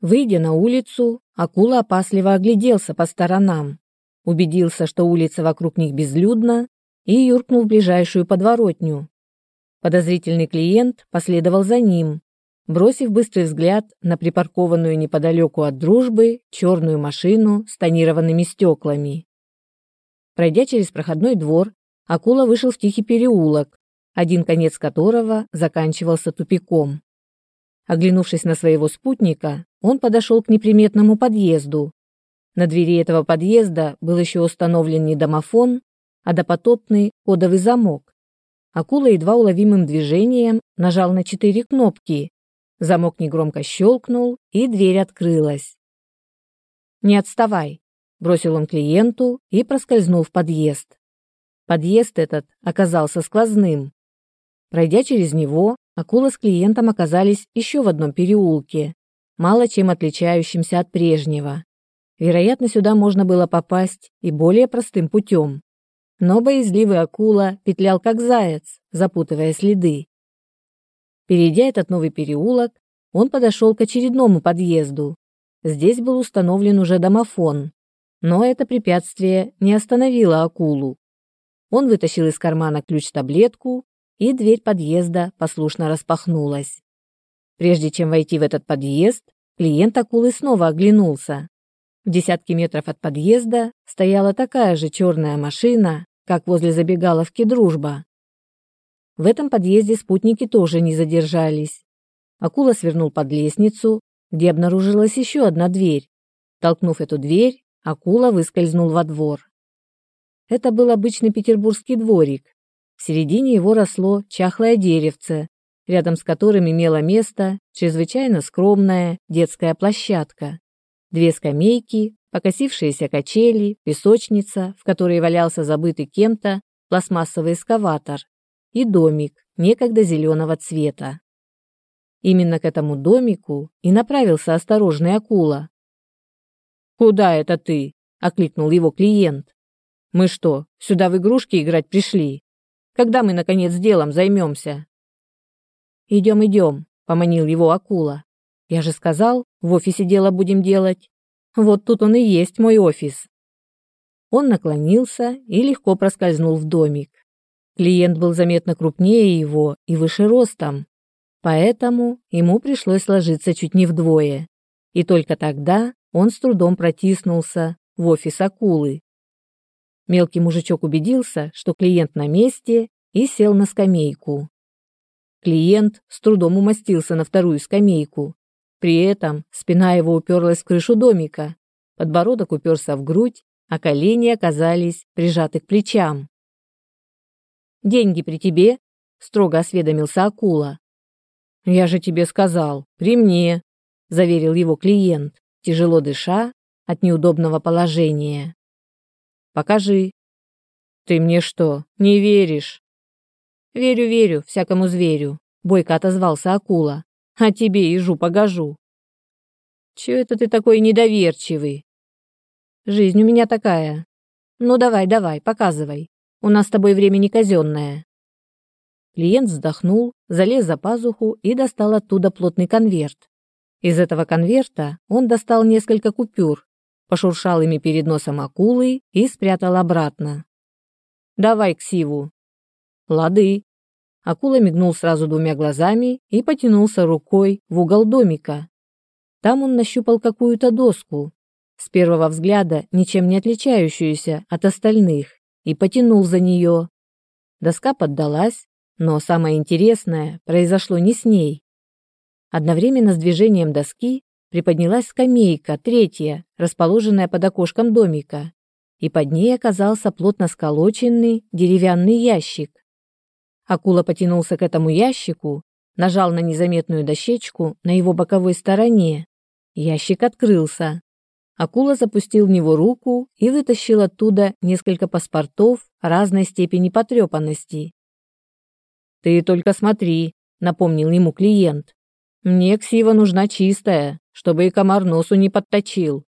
Выйдя на улицу, акула опасливо огляделся по сторонам, убедился, что улица вокруг них безлюдна, и юркнул в ближайшую подворотню. Подозрительный клиент последовал за ним, бросив быстрый взгляд на припаркованную неподалеку от дружбы черную машину с тонированными стеклами. Пройдя через проходной двор, акула вышел в тихий переулок, один конец которого заканчивался тупиком. Оглянувшись на своего спутника, он подошел к неприметному подъезду. На двери этого подъезда был еще установлен не домофон, а допотопный кодовый замок. Акула едва уловимым движением нажал на четыре кнопки. Замок негромко щелкнул, и дверь открылась. «Не отставай», — бросил он клиенту и проскользнул в подъезд. Подъезд этот оказался сквозным. Пройдя через него, Акула с клиентом оказались еще в одном переулке, мало чем отличающимся от прежнего. Вероятно, сюда можно было попасть и более простым путем. Но боязливый акула петлял как заяц, запутывая следы. Перейдя этот новый переулок, он подошел к очередному подъезду. Здесь был установлен уже домофон. Но это препятствие не остановило акулу. Он вытащил из кармана ключ-таблетку и дверь подъезда послушно распахнулась. Прежде чем войти в этот подъезд, клиент акулы снова оглянулся. В десятки метров от подъезда стояла такая же черная машина, как возле забегаловки «Дружба». В этом подъезде спутники тоже не задержались. Акула свернул под лестницу, где обнаружилась еще одна дверь. Толкнув эту дверь, акула выскользнул во двор. Это был обычный петербургский дворик, в середине его росло чахлое деревце, рядом с которым имела место чрезвычайно скромная детская площадка. Две скамейки, покосившиеся качели, песочница, в которой валялся забытый кем-то пластмассовый эскаватор, и домик, некогда зеленого цвета. Именно к этому домику и направился осторожный акула. «Куда это ты?» – окликнул его клиент. «Мы что, сюда в игрушки играть пришли?» Когда мы, наконец, делом займемся?» «Идем, идем», — поманил его акула. «Я же сказал, в офисе дело будем делать. Вот тут он и есть мой офис». Он наклонился и легко проскользнул в домик. Клиент был заметно крупнее его и выше ростом, поэтому ему пришлось ложиться чуть не вдвое. И только тогда он с трудом протиснулся в офис акулы. Мелкий мужичок убедился, что клиент на месте, и сел на скамейку. Клиент с трудом умостился на вторую скамейку. При этом спина его уперлась в крышу домика, подбородок уперся в грудь, а колени оказались прижаты к плечам. «Деньги при тебе?» — строго осведомился акула. «Я же тебе сказал, при мне», — заверил его клиент, тяжело дыша от неудобного положения. Покажи. Ты мне что, не веришь? Верю, верю, всякому зверю, бойко отозвался акула. А тебе ежу погожу. Чего это ты такой недоверчивый? Жизнь у меня такая. Ну давай, давай, показывай. У нас с тобой время не казенное. Клиент вздохнул, залез за пазуху и достал оттуда плотный конверт. Из этого конверта он достал несколько купюр, пошуршал ими перед носом акулы и спрятал обратно. «Давай к Сиву». «Лады». Акула мигнул сразу двумя глазами и потянулся рукой в угол домика. Там он нащупал какую-то доску, с первого взгляда ничем не отличающуюся от остальных, и потянул за нее. Доска поддалась, но самое интересное произошло не с ней. Одновременно с движением доски приподнялась скамейка, третья, расположенная под окошком домика, и под ней оказался плотно сколоченный деревянный ящик. Акула потянулся к этому ящику, нажал на незаметную дощечку на его боковой стороне. Ящик открылся. Акула запустил в него руку и вытащил оттуда несколько паспортов разной степени потрепанности. «Ты только смотри», — напомнил ему клиент. «Мне ксива нужна чистая, чтобы и комар носу не подточил.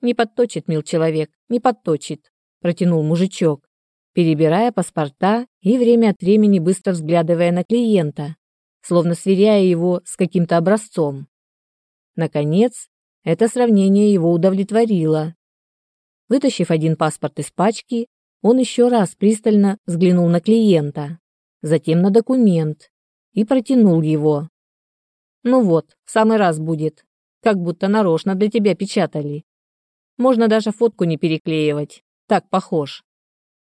Не подточит, мил человек, не подточит, протянул мужичок, перебирая паспорта и время от времени быстро взглядывая на клиента, словно сверяя его с каким-то образцом. Наконец, это сравнение его удовлетворило. Вытащив один паспорт из пачки, он еще раз пристально взглянул на клиента, затем на документ и протянул его. «Ну вот, в самый раз будет, как будто нарочно для тебя печатали. Можно даже фотку не переклеивать, так похож.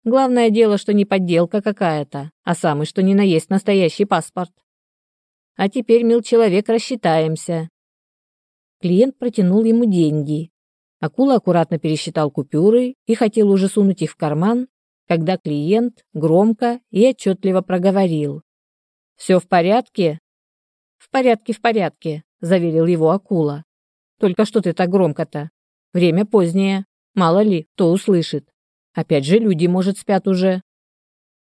Главное дело, что не подделка какая-то, а самый что ни на есть настоящий паспорт. А теперь, мил человек, рассчитаемся». Клиент протянул ему деньги, Акула аккуратно пересчитал купюры и хотел уже сунуть их в карман, когда клиент громко и отчетливо проговорил. «Все в порядке?» «В порядке, в порядке», — заверил его акула. «Только что ты так громко-то? Время позднее. Мало ли, кто услышит. Опять же, люди, может, спят уже».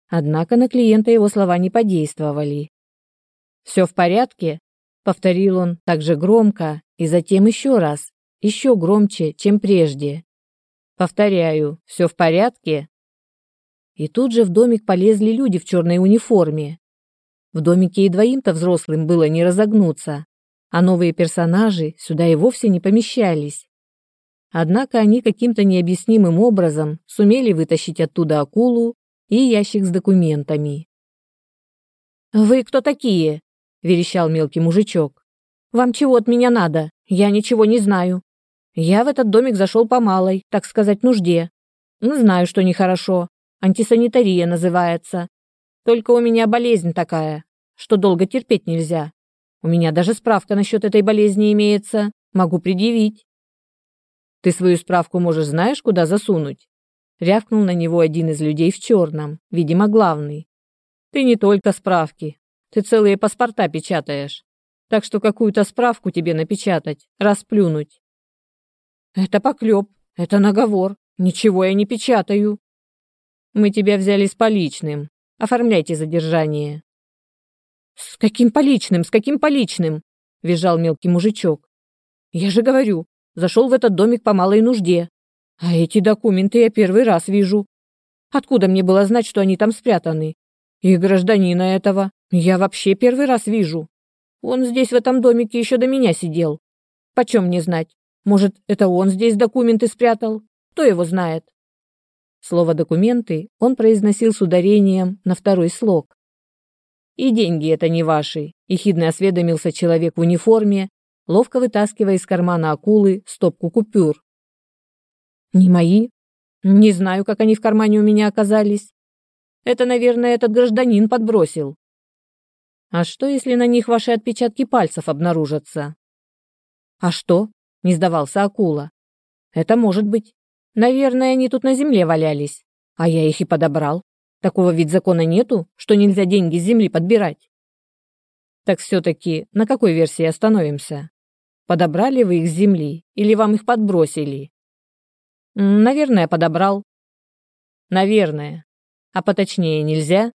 Однако на клиента его слова не подействовали. «Все в порядке?» — повторил он так же громко и затем еще раз, еще громче, чем прежде. Повторяю, все в порядке? И тут же в домик полезли люди в черной униформе. В домике и двоим-то взрослым было не разогнуться, а новые персонажи сюда и вовсе не помещались. Однако они каким-то необъяснимым образом сумели вытащить оттуда акулу и ящик с документами. «Вы кто такие?» – верещал мелкий мужичок. «Вам чего от меня надо? Я ничего не знаю. Я в этот домик зашел по малой, так сказать, нужде. Ну, знаю, что нехорошо. Антисанитария называется. Только у меня болезнь такая, что долго терпеть нельзя. У меня даже справка насчет этой болезни имеется. Могу предъявить. Ты свою справку можешь знаешь, куда засунуть? Рявкнул на него один из людей в черном, видимо, главный. Ты не только справки, ты целые паспорта печатаешь. Так что какую-то справку тебе напечатать, расплюнуть. Это поклеп, это наговор. Ничего я не печатаю. Мы тебя взяли с поличным. Оформляйте задержание. С каким поличным, с каким поличным? Визжал мелкий мужичок. Я же говорю, зашел в этот домик по малой нужде. А эти документы я первый раз вижу. Откуда мне было знать, что они там спрятаны? И гражданина этого я вообще первый раз вижу. Он здесь в этом домике еще до меня сидел. Почем мне знать? Может, это он здесь документы спрятал? Кто его знает? Слово «документы» он произносил с ударением на второй слог. «И деньги это не ваши», – ехидно осведомился человек в униформе, ловко вытаскивая из кармана акулы стопку купюр. «Не мои. Не знаю, как они в кармане у меня оказались. Это, наверное, этот гражданин подбросил. А что, если на них ваши отпечатки пальцев обнаружатся? А что? не сдавался акула. Это может быть. Наверное, они тут на земле валялись, а я их и подобрал. Такого ведь закона нету, что нельзя деньги с земли подбирать. Так все-таки на какой версии остановимся? Подобрали вы их с земли или вам их подбросили? Наверное, подобрал. Наверное. А поточнее нельзя?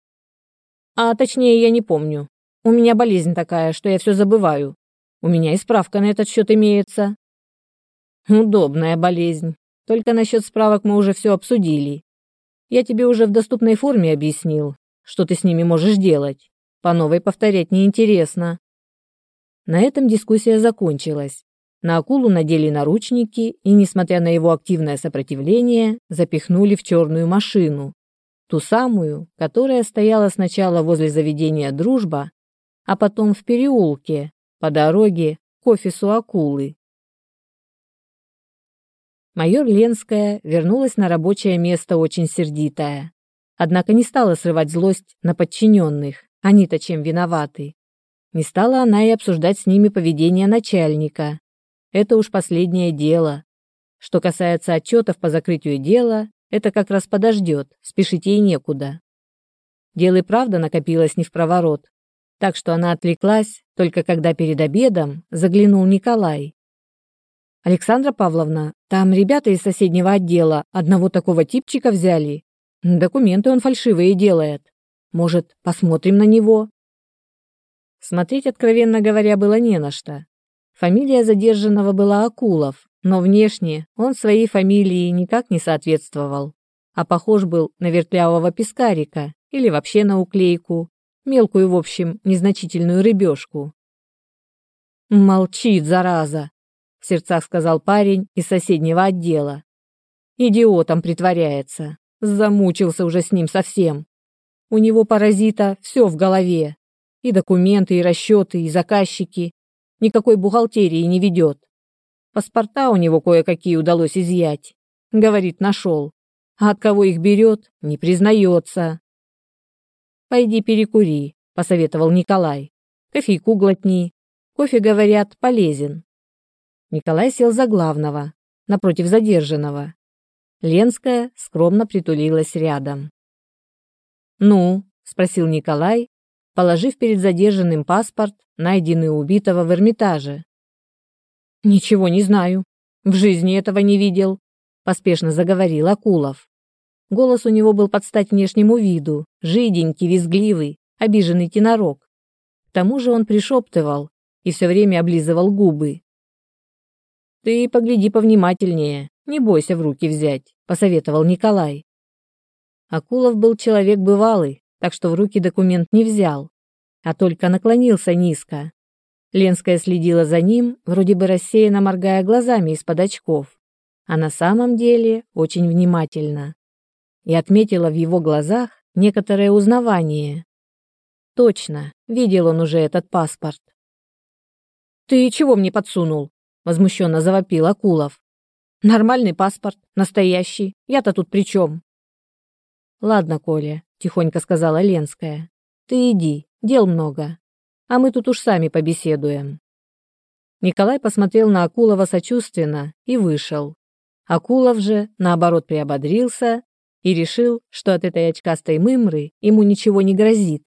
А точнее я не помню. У меня болезнь такая, что я все забываю. У меня и справка на этот счет имеется. Удобная болезнь. Только насчет справок мы уже все обсудили. Я тебе уже в доступной форме объяснил, что ты с ними можешь делать. По новой повторять неинтересно. На этом дискуссия закончилась. На акулу надели наручники и, несмотря на его активное сопротивление, запихнули в черную машину. Ту самую, которая стояла сначала возле заведения «Дружба», а потом в переулке, по дороге к офису акулы. Майор Ленская вернулась на рабочее место очень сердитая. Однако не стала срывать злость на подчиненных, они-то чем виноваты. Не стала она и обсуждать с ними поведение начальника. Это уж последнее дело. Что касается отчетов по закрытию дела, это как раз подождет, спешить ей некуда. Дело и правда накопилось не в проворот, так что она отвлеклась, только когда перед обедом заглянул Николай. Александра Павловна, там ребята из соседнего отдела одного такого типчика взяли. Документы он фальшивые делает. Может, посмотрим на него? Смотреть, откровенно говоря, было не на что. Фамилия задержанного была Акулов, но внешне он своей фамилии никак не соответствовал, а похож был на вертлявого пескарика или вообще на уклейку, мелкую, в общем, незначительную рыбешку. «Молчит, зараза!» В сердцах сказал парень из соседнего отдела. Идиотом притворяется. Замучился уже с ним совсем. У него паразита все в голове. И документы, и расчеты, и заказчики. Никакой бухгалтерии не ведет. Паспорта у него кое-какие удалось изъять. Говорит, нашел. А от кого их берет, не признается. «Пойди перекури», — посоветовал Николай. «Кофейку глотни. Кофе, говорят, полезен». Николай сел за главного, напротив задержанного. Ленская скромно притулилась рядом. «Ну?» — спросил Николай, положив перед задержанным паспорт, найденный у убитого в Эрмитаже. «Ничего не знаю. В жизни этого не видел», — поспешно заговорил Акулов. Голос у него был под стать внешнему виду, жиденький, визгливый, обиженный тенорок. К тому же он пришептывал и все время облизывал губы. «Ты погляди повнимательнее, не бойся в руки взять», — посоветовал Николай. Акулов был человек бывалый, так что в руки документ не взял, а только наклонился низко. Ленская следила за ним, вроде бы рассеянно моргая глазами из-под очков, а на самом деле очень внимательно. И отметила в его глазах некоторое узнавание. Точно, видел он уже этот паспорт. «Ты чего мне подсунул?» — возмущенно завопил Акулов. «Нормальный паспорт, настоящий. Я-то тут при чем?» «Ладно, Коля», — тихонько сказала Ленская. «Ты иди, дел много а мы тут уж сами побеседуем. Николай посмотрел на Акулова сочувственно и вышел. Акулов же, наоборот, приободрился и решил, что от этой очкастой мымры ему ничего не грозит.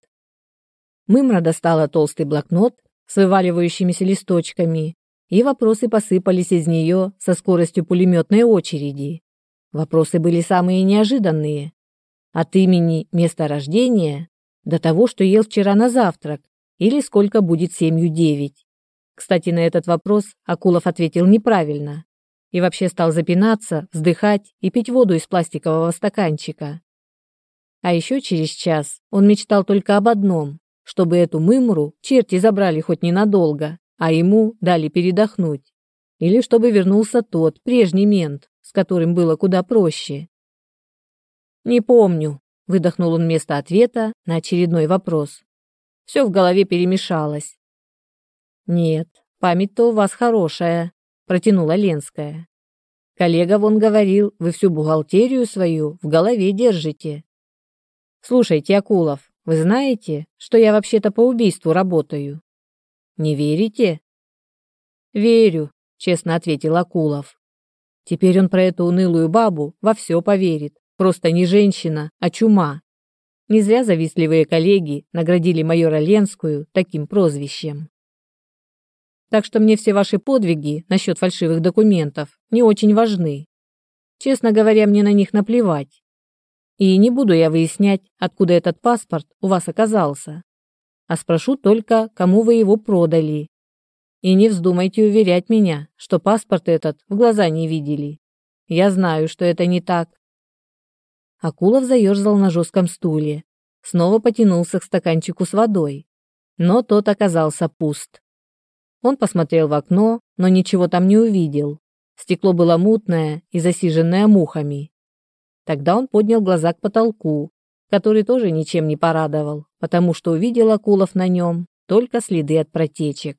Мымра достала толстый блокнот с вываливающимися листочками, и вопросы посыпались из нее со скоростью пулеметной очереди. Вопросы были самые неожиданные. От имени, места рождения до того, что ел вчера на завтрак или сколько будет семью девять. Кстати, на этот вопрос Акулов ответил неправильно и вообще стал запинаться, вздыхать и пить воду из пластикового стаканчика. А еще через час он мечтал только об одном, чтобы эту мымру черти забрали хоть ненадолго, а ему дали передохнуть. Или чтобы вернулся тот, прежний мент, с которым было куда проще. «Не помню», — выдохнул он вместо ответа на очередной вопрос. Все в голове перемешалось. «Нет, память-то у вас хорошая», — протянула Ленская. «Коллега вон говорил, вы всю бухгалтерию свою в голове держите». «Слушайте, Акулов, вы знаете, что я вообще-то по убийству работаю?» «Не верите?» «Верю», — честно ответил Акулов. Теперь он про эту унылую бабу во все поверит. Просто не женщина, а чума. Не зря завистливые коллеги наградили майора Ленскую таким прозвищем. Так что мне все ваши подвиги насчет фальшивых документов не очень важны. Честно говоря, мне на них наплевать. И не буду я выяснять, откуда этот паспорт у вас оказался. А спрошу только, кому вы его продали. И не вздумайте уверять меня, что паспорт этот в глаза не видели. Я знаю, что это не так, Акулов заерзал на жестком стуле. Снова потянулся к стаканчику с водой. Но тот оказался пуст. Он посмотрел в окно, но ничего там не увидел. Стекло было мутное и засиженное мухами. Тогда он поднял глаза к потолку, который тоже ничем не порадовал, потому что увидел Акулов на нем только следы от протечек.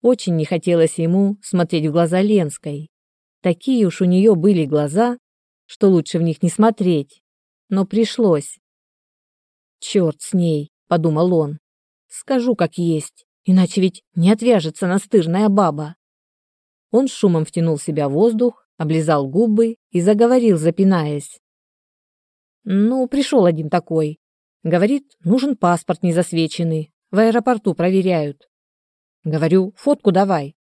Очень не хотелось ему смотреть в глаза Ленской. Такие уж у нее были глаза, что лучше в них не смотреть. Но пришлось. «Черт с ней», — подумал он. «Скажу, как есть, иначе ведь не отвяжется настырная баба». Он шумом втянул в себя воздух, облизал губы и заговорил, запинаясь. «Ну, пришел один такой. Говорит, нужен паспорт незасвеченный. В аэропорту проверяют. Говорю, фотку давай.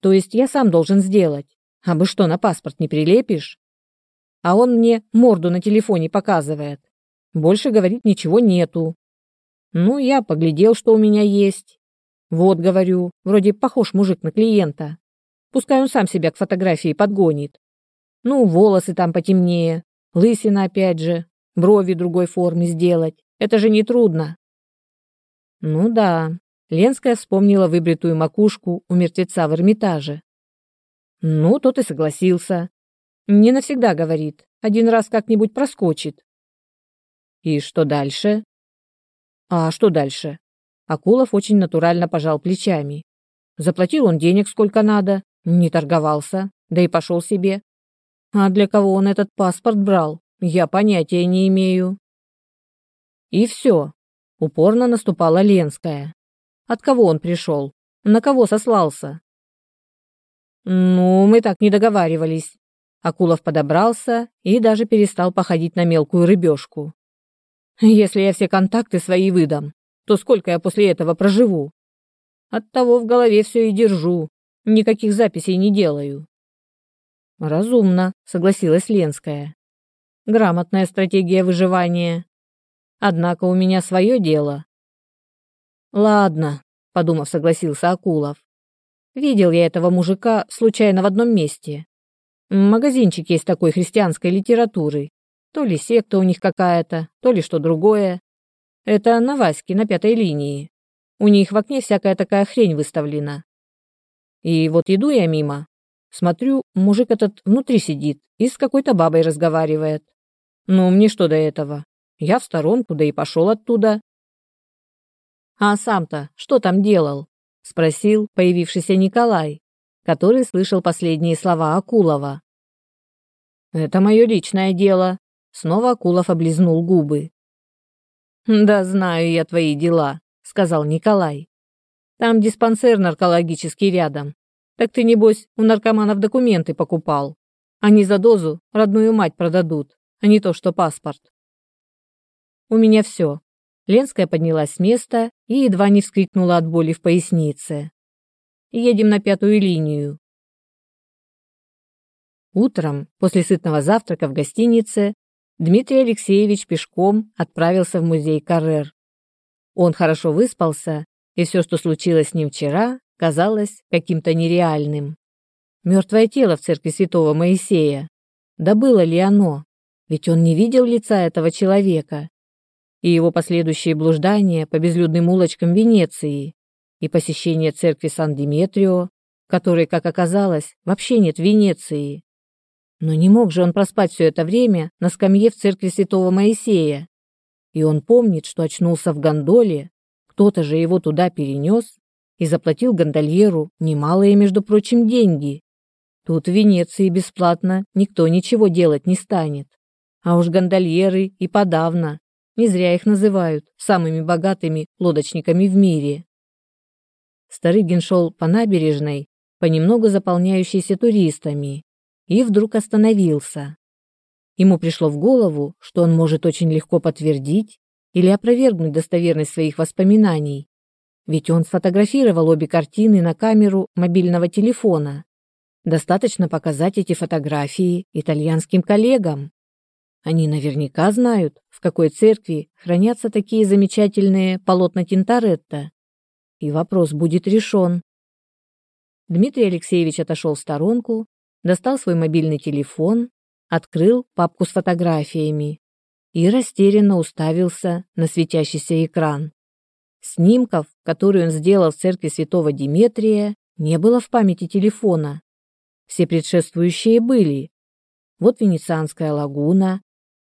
То есть я сам должен сделать. А бы что, на паспорт не прилепишь? а он мне морду на телефоне показывает. Больше, говорит, ничего нету. Ну, я поглядел, что у меня есть. Вот, говорю, вроде похож мужик на клиента. Пускай он сам себя к фотографии подгонит. Ну, волосы там потемнее, лысина опять же, брови другой формы сделать. Это же не трудно. Ну да, Ленская вспомнила выбритую макушку у мертвеца в Эрмитаже. Ну, тот и согласился. Не навсегда, говорит. Один раз как-нибудь проскочит. И что дальше? А что дальше? Акулов очень натурально пожал плечами. Заплатил он денег сколько надо, не торговался, да и пошел себе. А для кого он этот паспорт брал, я понятия не имею. И все. Упорно наступала Ленская. От кого он пришел? На кого сослался? Ну, мы так не договаривались. Акулов подобрался и даже перестал походить на мелкую рыбешку. Если я все контакты свои выдам, то сколько я после этого проживу? Оттого в голове все и держу, никаких записей не делаю. Разумно, согласилась Ленская. Грамотная стратегия выживания. Однако у меня свое дело. Ладно, подумав, согласился Акулов. Видел я этого мужика случайно в одном месте. Магазинчик есть такой христианской литературы. То ли секта у них какая-то, то ли что другое. Это на Ваське, на пятой линии. У них в окне всякая такая хрень выставлена. И вот иду я мимо. Смотрю, мужик этот внутри сидит и с какой-то бабой разговаривает. Ну, мне что до этого? Я в сторонку, да и пошел оттуда. А сам-то что там делал? Спросил появившийся Николай, который слышал последние слова Акулова. Это мое личное дело. Снова Акулов облизнул губы. Да знаю я твои дела, сказал Николай. Там диспансер наркологический рядом. Так ты, небось, у наркоманов документы покупал. Они за дозу родную мать продадут, а не то, что паспорт. У меня все. Ленская поднялась с места и едва не вскрикнула от боли в пояснице. Едем на пятую линию. Утром, после сытного завтрака в гостинице, Дмитрий Алексеевич пешком отправился в музей Каррер. Он хорошо выспался, и все, что случилось с ним вчера, казалось каким-то нереальным. Мертвое тело в церкви святого Моисея. Да было ли оно? Ведь он не видел лица этого человека. И его последующие блуждания по безлюдным улочкам Венеции и посещение церкви Сан-Диметрио, которой, как оказалось, вообще нет в Венеции. Но не мог же он проспать все это время на скамье в церкви святого Моисея. И он помнит, что очнулся в гондоле, кто-то же его туда перенес и заплатил гондольеру немалые, между прочим, деньги. Тут в Венеции бесплатно никто ничего делать не станет. А уж гондольеры и подавно. Не зря их называют самыми богатыми лодочниками в мире. Старыгин шел по набережной, понемногу заполняющейся туристами, и вдруг остановился. Ему пришло в голову, что он может очень легко подтвердить или опровергнуть достоверность своих воспоминаний, ведь он сфотографировал обе картины на камеру мобильного телефона. Достаточно показать эти фотографии итальянским коллегам. Они наверняка знают, в какой церкви хранятся такие замечательные полотна Тинторетто. И вопрос будет решен. Дмитрий Алексеевич отошел в сторонку, достал свой мобильный телефон, открыл папку с фотографиями и растерянно уставился на светящийся экран. Снимков, которые он сделал в церкви святого Диметрия, не было в памяти телефона. Все предшествующие были. Вот Венецианская лагуна,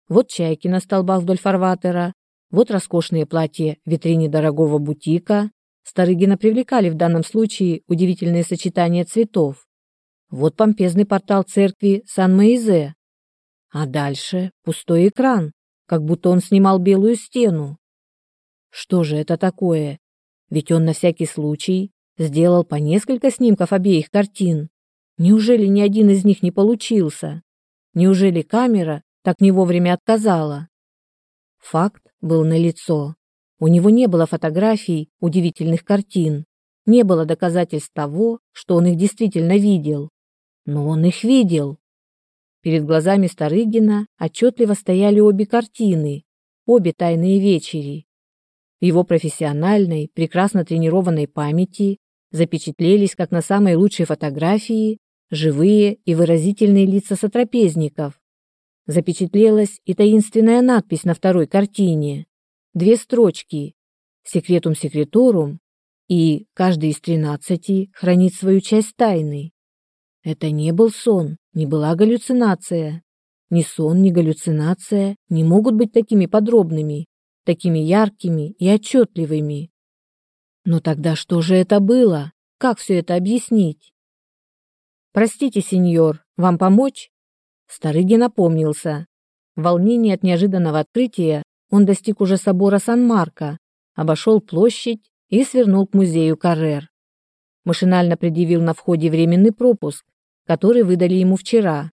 вот чайки на столбах вдоль фарватера, вот роскошные платья в витрине дорогого бутика. Старыгина привлекали в данном случае удивительные сочетания цветов. Вот помпезный портал церкви Сан-Моизе. А дальше пустой экран, как будто он снимал белую стену. Что же это такое? Ведь он на всякий случай сделал по несколько снимков обеих картин. Неужели ни один из них не получился? Неужели камера так не вовремя отказала? Факт был налицо. У него не было фотографий удивительных картин, не было доказательств того, что он их действительно видел. Но он их видел. Перед глазами Старыгина отчетливо стояли обе картины, обе тайные вечери, в его профессиональной, прекрасно тренированной памяти запечатлелись, как на самой лучшей фотографии, живые и выразительные лица сотрапезников. Запечатлелась и таинственная надпись на второй картине. Две строчки «Секретум секреторум» и «Каждый из тринадцати хранит свою часть тайны». Это не был сон, не была галлюцинация. Ни сон, ни галлюцинация не могут быть такими подробными, такими яркими и отчетливыми. Но тогда что же это было? Как все это объяснить? «Простите, сеньор, вам помочь?» Старыгин напомнился. В волнении от неожиданного открытия он достиг уже собора Сан-Марко, обошел площадь и свернул к музею Каррер. Машинально предъявил на входе временный пропуск, который выдали ему вчера.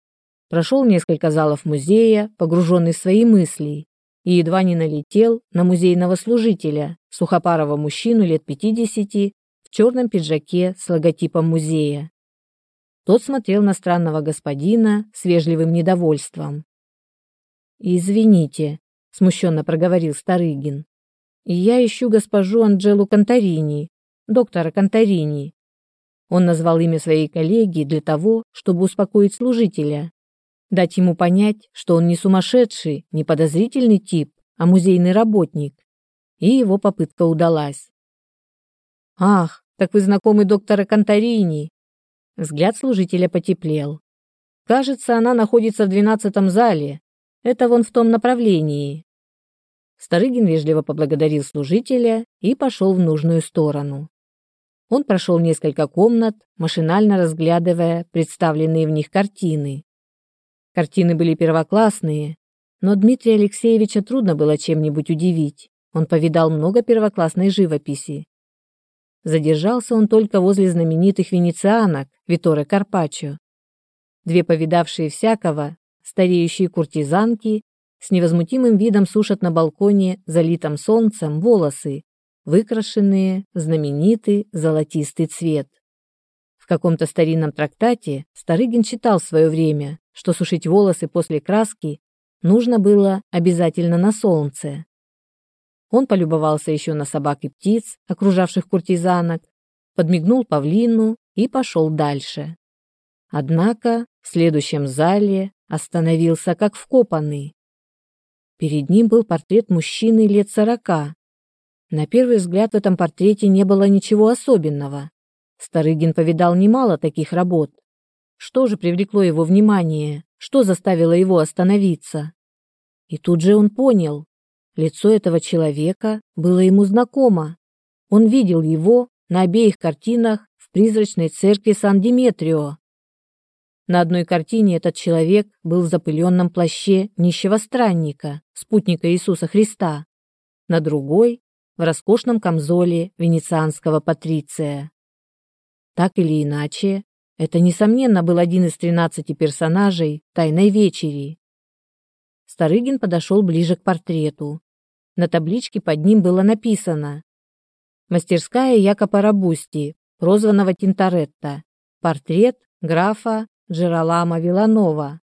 Прошел несколько залов музея, погруженный в свои мысли, и едва не налетел на музейного служителя, сухопарого мужчину лет 50 в черном пиджаке с логотипом музея. Тот смотрел на странного господина с вежливым недовольством. «Извините», — смущенно проговорил Старыгин. «Я ищу госпожу Анджелу Конторини, доктора Конторини». Он назвал имя своей коллеги для того, чтобы успокоить служителя, дать ему понять, что он не сумасшедший, не подозрительный тип, а музейный работник. И его попытка удалась. «Ах, так вы знакомый доктора Конторини», Взгляд служителя потеплел. Кажется, она находится в двенадцатом зале. Это вон в том направлении. Старыгин вежливо поблагодарил служителя и пошел в нужную сторону. Он прошел несколько комнат, машинально разглядывая представленные в них картины. Картины были первоклассные, но Дмитрия Алексеевича трудно было чем-нибудь удивить. Он повидал много первоклассной живописи. Задержался он только возле знаменитых венецианок Виторе Карпаччо. Две повидавшие всякого, стареющие куртизанки, с невозмутимым видом сушат на балконе, залитом солнцем, волосы, выкрашенные в знаменитый золотистый цвет. В каком-то старинном трактате Старыгин читал в свое время, что сушить волосы после краски нужно было обязательно на солнце. Он полюбовался еще на собак и птиц, окружавших куртизанок, подмигнул павлину и пошел дальше. Однако в следующем зале остановился как вкопанный. Перед ним был портрет мужчины лет сорока. На первый взгляд в этом портрете не было ничего особенного. Старыгин повидал немало таких работ. Что же привлекло его внимание? Что заставило его остановиться? И тут же он понял, Лицо этого человека было ему знакомо. Он видел его на обеих картинах в призрачной церкви Сан-Диметрио. На одной картине этот человек был в запыленном плаще нищего странника, спутника Иисуса Христа. На другой – в роскошном камзоле венецианского патриция. Так или иначе, это, несомненно, был один из тринадцати персонажей «Тайной вечери». Старыгин подошел ближе к портрету. На табличке под ним было написано «Мастерская Якопа Рабусти, прозванного Тинторетто. Портрет графа Джералама Виланова».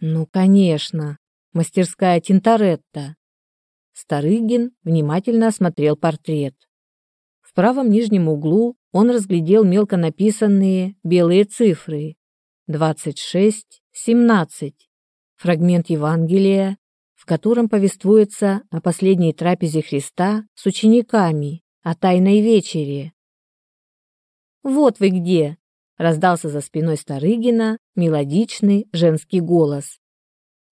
Ну, конечно, мастерская Тинторетто. Старыгин внимательно осмотрел портрет. В правом нижнем углу он разглядел мелко написанные белые цифры 26-17, фрагмент Евангелия в котором повествуется о последней трапезе Христа с учениками, о Тайной вечере. «Вот вы где!» — раздался за спиной Старыгина мелодичный женский голос.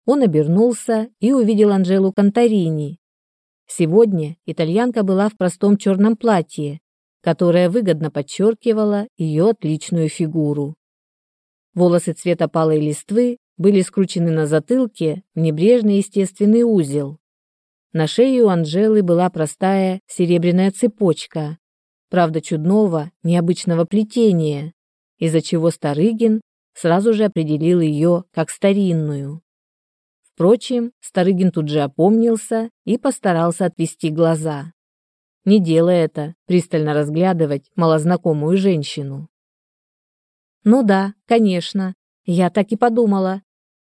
Он обернулся и увидел Анжелу Конторини. Сегодня итальянка была в простом черном платье, которое выгодно подчеркивало ее отличную фигуру. Волосы цвета палой листвы были скручены на затылке в небрежный естественный узел. На шее у Анжелы была простая серебряная цепочка, правда чудного, необычного плетения, из-за чего Старыгин сразу же определил ее как старинную. Впрочем, Старыгин тут же опомнился и постарался отвести глаза. Не делая это, пристально разглядывать малознакомую женщину. «Ну да, конечно, я так и подумала.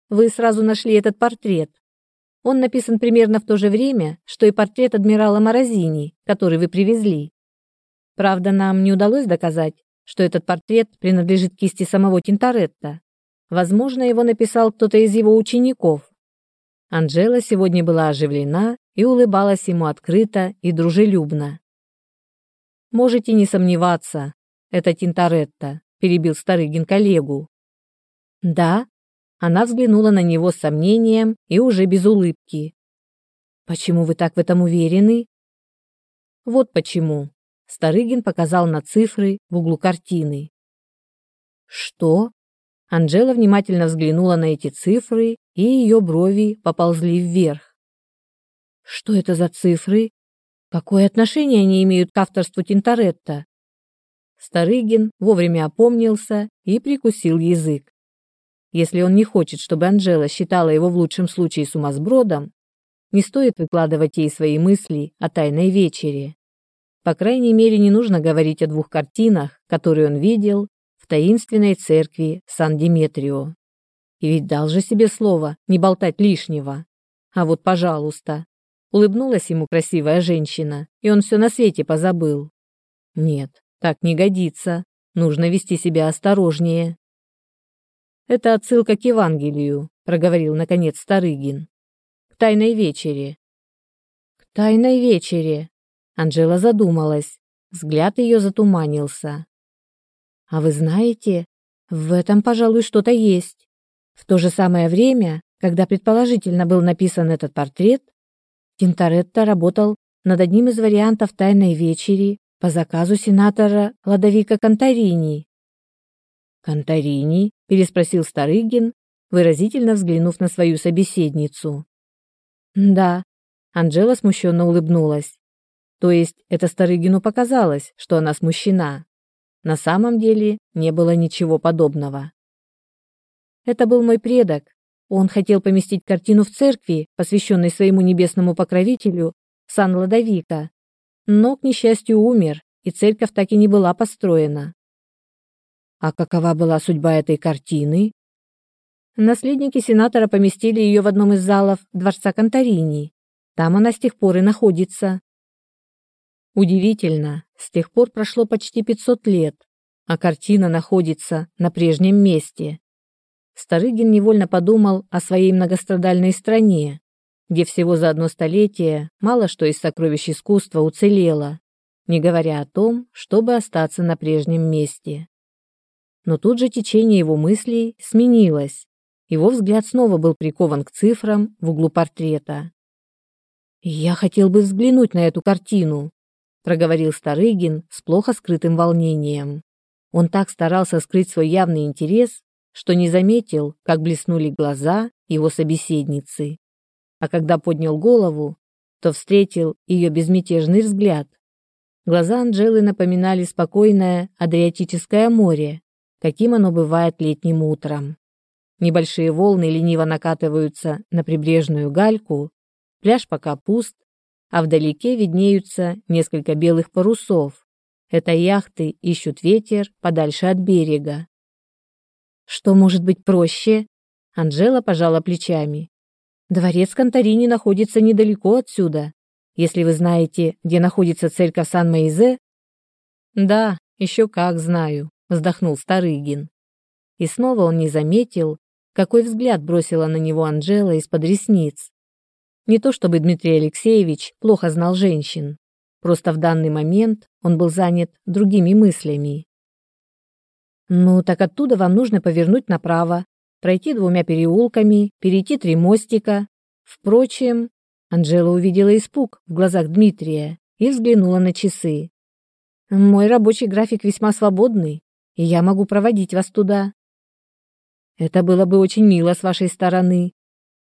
Вы сразу нашли этот портрет. Он написан примерно в то же время, что и портрет адмирала Морозини, который вы привезли. Правда, нам не удалось доказать, что этот портрет принадлежит кисти самого Тинторетто. Возможно, его написал кто-то из его учеников. Анжела сегодня была оживлена и улыбалась ему открыто и дружелюбно. Можете не сомневаться, это Тинторетто. перебил Старыгин коллегу. Да, она взглянула на него с сомнением и уже без улыбки. Почему вы так в этом уверены? Вот почему. Старыгин показал на цифры в углу картины. Что? Анжела внимательно взглянула на эти цифры, и ее брови поползли вверх. Что это за цифры? Какое отношение они имеют к авторству Тинторетта? Старыгин вовремя опомнился и прикусил язык. Если он не хочет, чтобы Анжела считала его в лучшем случае сумасбродом, не стоит выкладывать ей свои мысли о тайной вечере. По крайней мере, не нужно говорить о двух картинах, которые он видел в таинственной церкви Сан-Диметрио. И ведь дал же себе слово не болтать лишнего. А вот, пожалуйста, улыбнулась ему красивая женщина, и он все на свете позабыл. Нет, так не годится. Нужно вести себя осторожнее. Это отсылка к Евангелию, проговорил наконец Старыгин. К тайной вечере. К тайной вечере. Анжела задумалась. Взгляд ее затуманился. А вы знаете, в этом, пожалуй, что-то есть. В то же самое время, когда предположительно был написан этот портрет, Тинторетто работал над одним из вариантов «Тайной вечери» по заказу сенатора Ладовика Конторини. «Конторини?» – переспросил Старыгин, выразительно взглянув на свою собеседницу. «Да», – Анжела смущенно улыбнулась. То есть это Старыгину показалось, что она смущена. На самом деле не было ничего подобного. Это был мой предок. Он хотел поместить картину в церкви, посвященной своему небесному покровителю, Сан-Ладовика, но, к несчастью, умер, и церковь так и не была построена. А какова была судьба этой картины? Наследники сенатора поместили ее в одном из залов дворца Конторини. Там она с тех пор и находится. Удивительно, с тех пор прошло почти 500 лет, а картина находится на прежнем месте. Старыгин невольно подумал о своей многострадальной стране, где всего за одно столетие мало что из сокровищ искусства уцелело, не говоря о том, чтобы остаться на прежнем месте. Но тут же течение его мыслей сменилось. Его взгляд снова был прикован к цифрам в углу портрета. «Я хотел бы взглянуть на эту картину», проговорил Старыгин с плохо скрытым волнением. Он так старался скрыть свой явный интерес, что не заметил, как блеснули глаза его собеседницы. А когда поднял голову, то встретил ее безмятежный взгляд. Глаза Анжелы напоминали спокойное Адриатическое море, каким оно бывает летним утром. Небольшие волны лениво накатываются на прибрежную гальку, пляж пока пуст, а вдалеке виднеются несколько белых парусов. Это яхты ищут ветер подальше от берега. Что может быть проще? Анжела пожала плечами. Дворец Конторини находится недалеко отсюда. Если вы знаете, где находится церковь Сан-Маизе? Да, еще как знаю, вздохнул Старыгин. И снова он не заметил, какой взгляд бросила на него Анжела из-под ресниц. Не то чтобы Дмитрий Алексеевич плохо знал женщин, просто в данный момент он был занят другими мыслями. Ну, так оттуда вам нужно повернуть направо, пройти двумя переулками, перейти три мостика. Впрочем, Анжела увидела испуг в глазах Дмитрия и взглянула на часы. Мой рабочий график весьма свободный, и я могу проводить вас туда. Это было бы очень мило с вашей стороны,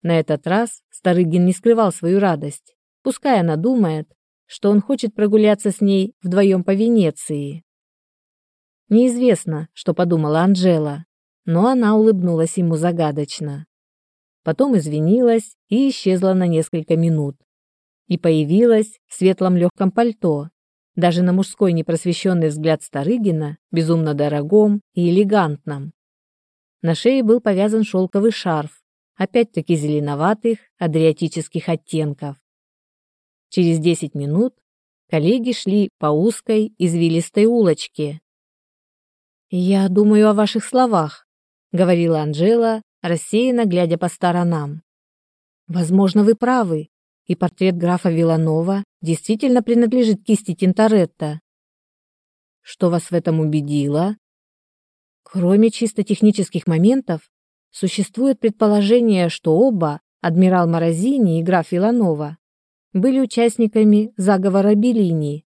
на этот раз Старыгин не скрывал свою радость, пускай она думает, что он хочет прогуляться с ней вдвоем по Венеции. Неизвестно, что подумала Анжела, но она улыбнулась ему загадочно. Потом извинилась и исчезла на несколько минут. И появилась в светлом легком пальто, даже на мужской непросвещенный взгляд Старыгина, безумно дорогом и элегантном. На шее был повязан шелковый шарф, опять-таки зеленоватых адриатических оттенков. Через 10 минут коллеги шли по узкой извилистой улочке. «Я думаю о ваших словах», — говорила Анжела, рассеянно глядя по сторонам. «Возможно, вы правы, и портрет графа Виланова действительно принадлежит кисти Тинторетта. Что вас в этом убедило? Кроме чисто технических моментов, существует предположение, что оба, адмирал Морозини и граф Виланова, были участниками заговора Беллини.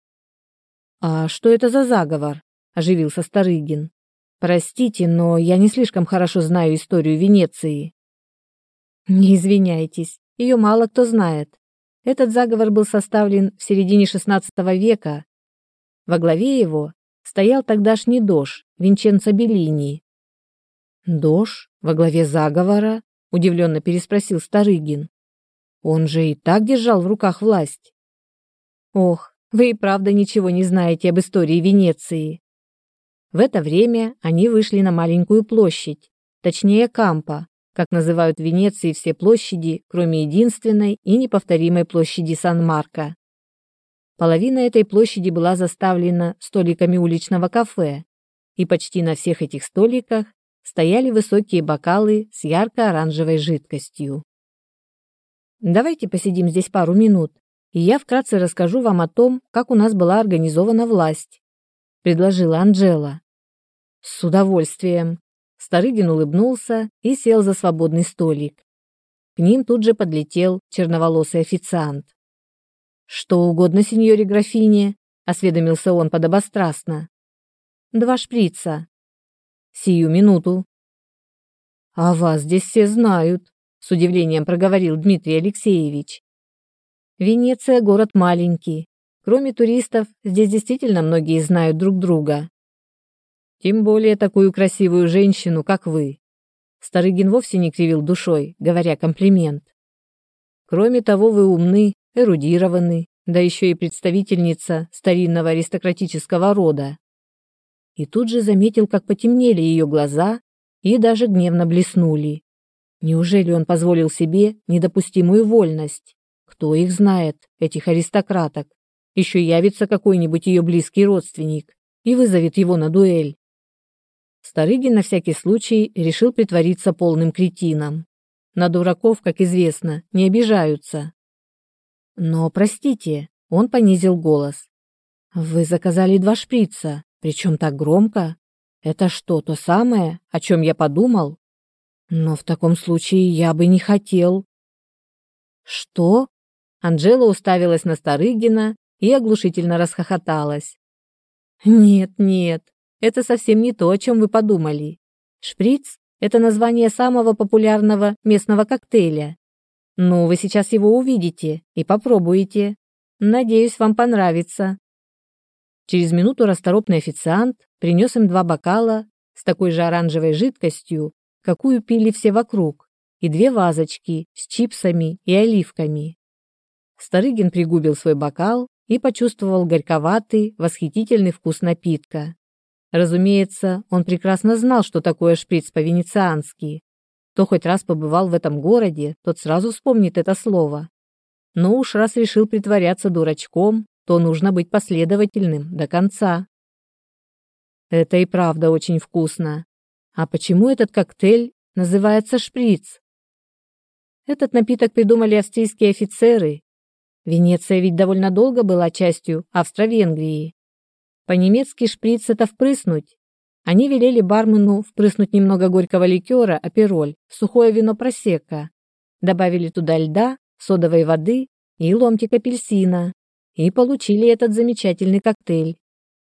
«А что это за заговор?» – оживился Старыгин. «Простите, но я не слишком хорошо знаю историю Венеции». «Не извиняйтесь, ее мало кто знает. Этот заговор был составлен в середине XVI века. Во главе его стоял тогдашний дож Винченцо Беллини. «Дож? Во главе заговора?» – удивленно переспросил Старыгин. «Он же и так держал в руках власть». «Ох, вы и правда ничего не знаете об истории Венеции». В это время они вышли на маленькую площадь, точнее Кампа, как называют в Венеции все площади, кроме единственной и неповторимой площади Сан-Марко. Половина этой площади была заставлена столиками уличного кафе, и почти на всех этих столиках стояли высокие бокалы с ярко-оранжевой жидкостью. Давайте посидим здесь пару минут, и я вкратце расскажу вам о том, как у нас была организована власть, предложила Анжела. С удовольствием. Старыгин улыбнулся и сел за свободный столик. К ним тут же подлетел черноволосый официант. «Что угодно, сеньоре графине», — осведомился он подобострастно. «Два шприца». «Сию минуту». «А вас здесь все знают», — с удивлением проговорил Дмитрий Алексеевич. «Венеция — город маленький. Кроме туристов, здесь действительно многие знают друг друга. Тем более такую красивую женщину, как вы». Старыгин вовсе не кривил душой, говоря комплимент. «Кроме того, вы умны эрудированный, да еще и представительница старинного аристократического рода. И тут же заметил, как потемнели ее глаза и даже гневно блеснули. Неужели он позволил себе недопустимую вольность? Кто их знает, этих аристократок? Еще явится какой-нибудь ее близкий родственник и вызовет его на дуэль. Старыгин на всякий случай решил притвориться полным кретином. На дураков, как известно, не обижаются. Но, простите, он понизил голос. Вы заказали два шприца, причем так громко. Это что, то самое, о чем я подумал? Но в таком случае я бы не хотел. Что? Анжела уставилась на Старыгина и оглушительно расхохоталась. Нет, нет, это совсем не то, о чем вы подумали. Шприц – это название самого популярного местного коктейля, ну, вы сейчас его увидите и попробуете. Надеюсь, вам понравится. Через минуту расторопный официант принес им два бокала с такой же оранжевой жидкостью, какую пили все вокруг, и две вазочки с чипсами и оливками. Старыгин пригубил свой бокал и почувствовал горьковатый, восхитительный вкус напитка. Разумеется, он прекрасно знал, что такое шприц по-венециански, кто хоть раз побывал в этом городе, тот сразу вспомнит это слово. Но уж раз решил притворяться дурачком, то нужно быть последовательным до конца. Это и правда очень вкусно. А почему этот коктейль называется шприц? Этот напиток придумали австрийские офицеры. Венеция ведь довольно долго была частью Австро-Венгрии. По-немецки шприц – это впрыснуть, они велели бармену впрыснуть немного горького ликера апероль сухое вино просека, добавили туда льда, содовой воды и ломтик апельсина и получили этот замечательный коктейль.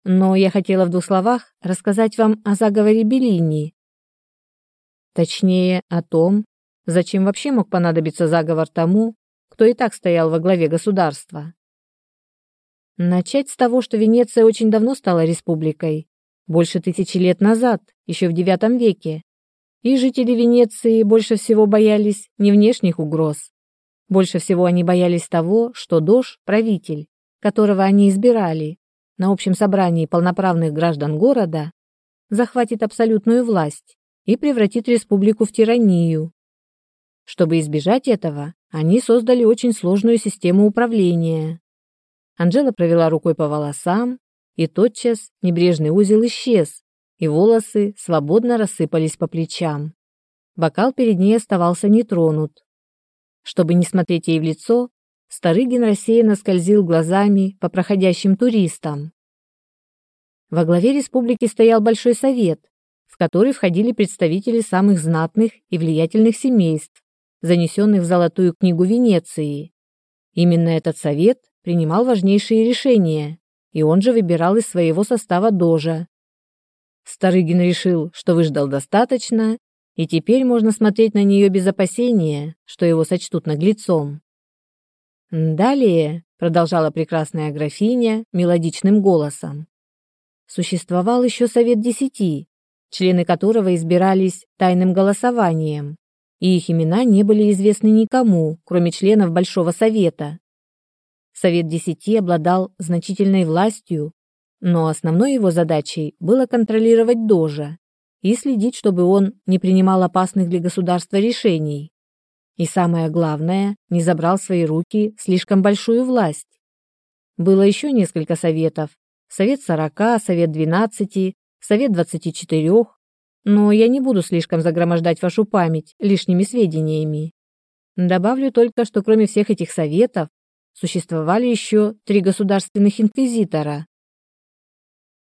Но я хотела в двух словах рассказать вам о заговоре Беллини. Точнее, о том, зачем вообще мог понадобиться заговор тому, кто и так стоял во главе государства. Начать с того, что Венеция очень давно стала республикой, больше тысячи лет назад, еще в IX веке. И жители Венеции больше всего боялись не внешних угроз. Больше всего они боялись того, что Дож, правитель, которого они избирали, на общем собрании полноправных граждан города, захватит абсолютную власть и превратит республику в тиранию. Чтобы избежать этого, они создали очень сложную систему управления. Анжела провела рукой по волосам, и тотчас небрежный узел исчез, и волосы свободно рассыпались по плечам. Бокал перед ней оставался нетронут. Чтобы не смотреть ей в лицо, Старыгин рассеянно скользил глазами по проходящим туристам. Во главе республики стоял Большой Совет, в который входили представители самых знатных и влиятельных семейств, занесенных в Золотую книгу Венеции. Именно этот совет принимал важнейшие решения, и он же выбирал из своего состава дожа. Старыгин решил, что выждал достаточно, и теперь можно смотреть на нее без опасения, что его сочтут наглецом. Далее, продолжала прекрасная графиня мелодичным голосом, существовал еще Совет Десяти, члены которого избирались тайным голосованием, и их имена не были известны никому, кроме членов Большого Совета. Совет Десяти обладал значительной властью, но основной его задачей было контролировать Дожа и следить, чтобы он не принимал опасных для государства решений. И самое главное, не забрал в свои руки слишком большую власть. Было еще несколько советов. Совет сорока, Совет двенадцати, Совет двадцати четырех. Но я не буду слишком загромождать вашу память лишними сведениями. Добавлю только, что кроме всех этих советов существовали еще три государственных инквизитора.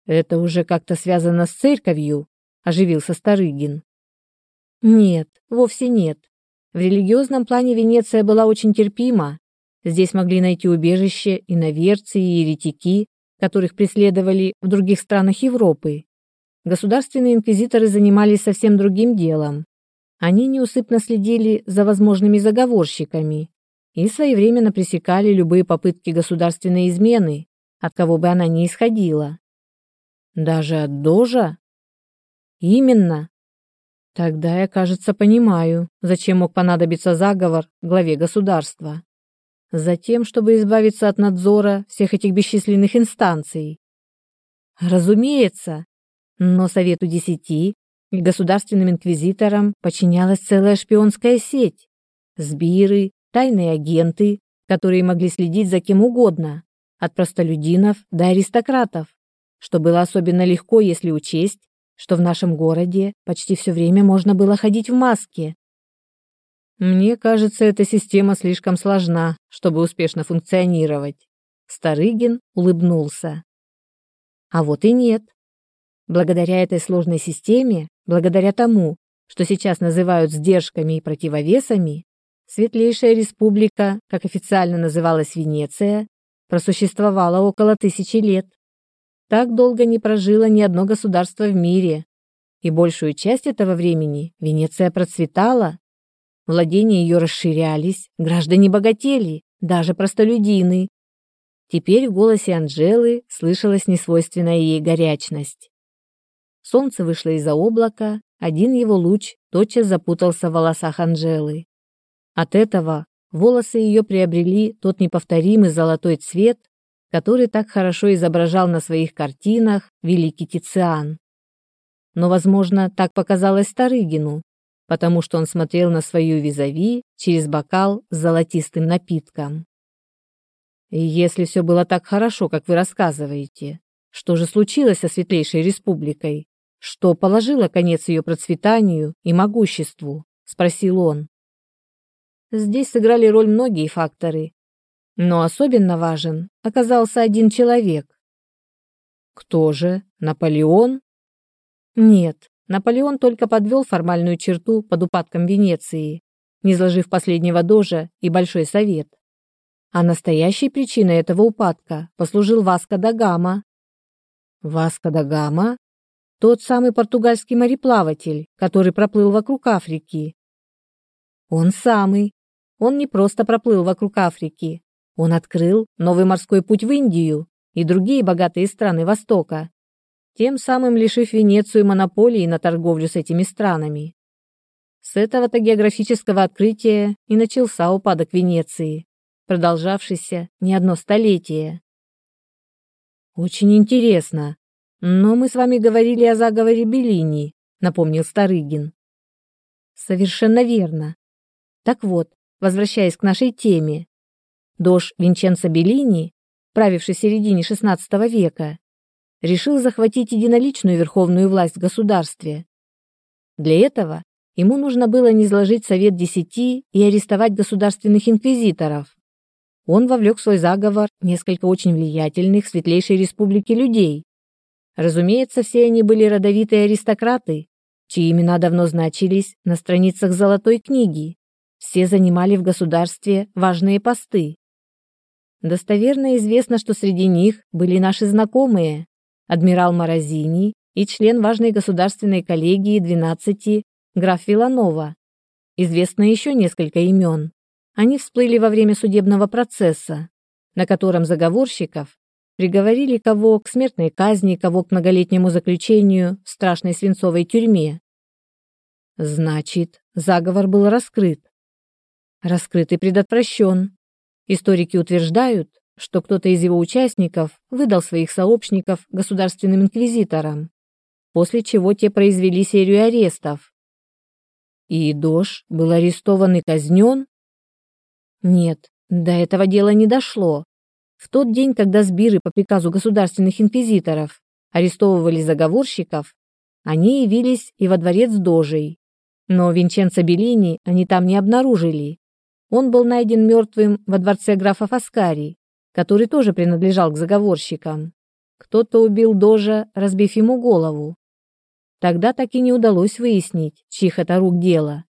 Это уже как-то связано с церковью, оживился Старыгин. Нет, вовсе нет. В религиозном плане Венеция была очень терпима. Здесь могли найти убежище и наверцы, и еретики, которых преследовали в других странах Европы. Государственные инквизиторы занимались совсем другим делом. Они неусыпно следили за возможными заговорщиками и своевременно пресекали любые попытки государственной измены, от кого бы она ни исходила. Даже от Дожа? Именно. Тогда я, кажется, понимаю, зачем мог понадобиться заговор главе государства. Затем, чтобы избавиться от надзора всех этих бесчисленных инстанций. Разумеется, но Совету Десяти и государственным инквизиторам подчинялась целая шпионская сеть. Сбиры, тайные агенты, которые могли следить за кем угодно, от простолюдинов до аристократов, что было особенно легко, если учесть, что в нашем городе почти все время можно было ходить в маске. Мне кажется, эта система слишком сложна, чтобы успешно функционировать. Старыгин улыбнулся. А вот и нет. Благодаря этой сложной системе, благодаря тому, что сейчас называют сдержками и противовесами, Светлейшая республика, как официально называлась Венеция, просуществовала около тысячи лет. Так долго не прожило ни одно государство в мире, и большую часть этого времени Венеция процветала. Владения ее расширялись, граждане богатели, даже простолюдины. Теперь в голосе Анжелы слышалась несвойственная ей горячность. Солнце вышло из-за облака, один его луч тотчас запутался в волосах Анжелы. От этого волосы ее приобрели тот неповторимый золотой цвет, который так хорошо изображал на своих картинах великий Тициан. Но, возможно, так показалось Старыгину, потому что он смотрел на свою визави через бокал с золотистым напитком. И если все было так хорошо, как вы рассказываете, что же случилось со Светлейшей Республикой? Что положило конец ее процветанию и могуществу? Спросил он. Здесь сыграли роль многие факторы, но особенно важен оказался один человек. Кто же? Наполеон? Нет, Наполеон только подвел формальную черту под упадком Венеции, не изложив последнего дожа и Большой Совет. А настоящей причиной этого упадка послужил Васко да Гама. Васко да Гама? Тот самый португальский мореплаватель, который проплыл вокруг Африки. Он самый. Он не просто проплыл вокруг Африки, он открыл новый морской путь в Индию и другие богатые страны Востока, тем самым лишив Венецию монополии на торговлю с этими странами. С этого-то географического открытия и начался упадок Венеции, продолжавшийся не одно столетие. Очень интересно. Но мы с вами говорили о заговоре Беллини, напомнил Старыгин. Совершенно верно. Так вот, возвращаясь к нашей теме, Дож Винченцо Беллини, правивший в середине XVI века, решил захватить единоличную верховную власть в государстве. Для этого ему нужно было низложить Совет Десяти и арестовать государственных инквизиторов. Он вовлек в свой заговор несколько очень влиятельных Светлейшей Республике людей. Разумеется, все они были родовитые аристократы, чьи имена давно значились на страницах Золотой книги. Все занимали в государстве важные посты. Достоверно известно, что среди них были наши знакомые, адмирал Морозини и член важной государственной коллегии 12 граф Виланова. Известно еще несколько имен. Они всплыли во время судебного процесса, на котором заговорщиков приговорили кого к смертной казни, кого к многолетнему заключению в страшной свинцовой тюрьме. Значит, заговор был раскрыт. Раскрыт и предотвращен. Историки утверждают, что кто-то из его участников выдал своих сообщников государственным инквизиторам, после чего те произвели серию арестов. И Дош был арестован и казнен? Нет, до этого дела не дошло. В тот день, когда сбиры по приказу государственных инквизиторов арестовывали заговорщиков, они явились и во дворец Дожей. Но Винченцо Беллини они там не обнаружили. Он был найден мертвым во дворце графа Фаскари, который тоже принадлежал к заговорщикам. Кто-то убил Дожа, разбив ему голову. Тогда так и не удалось выяснить, чьих это рук дело.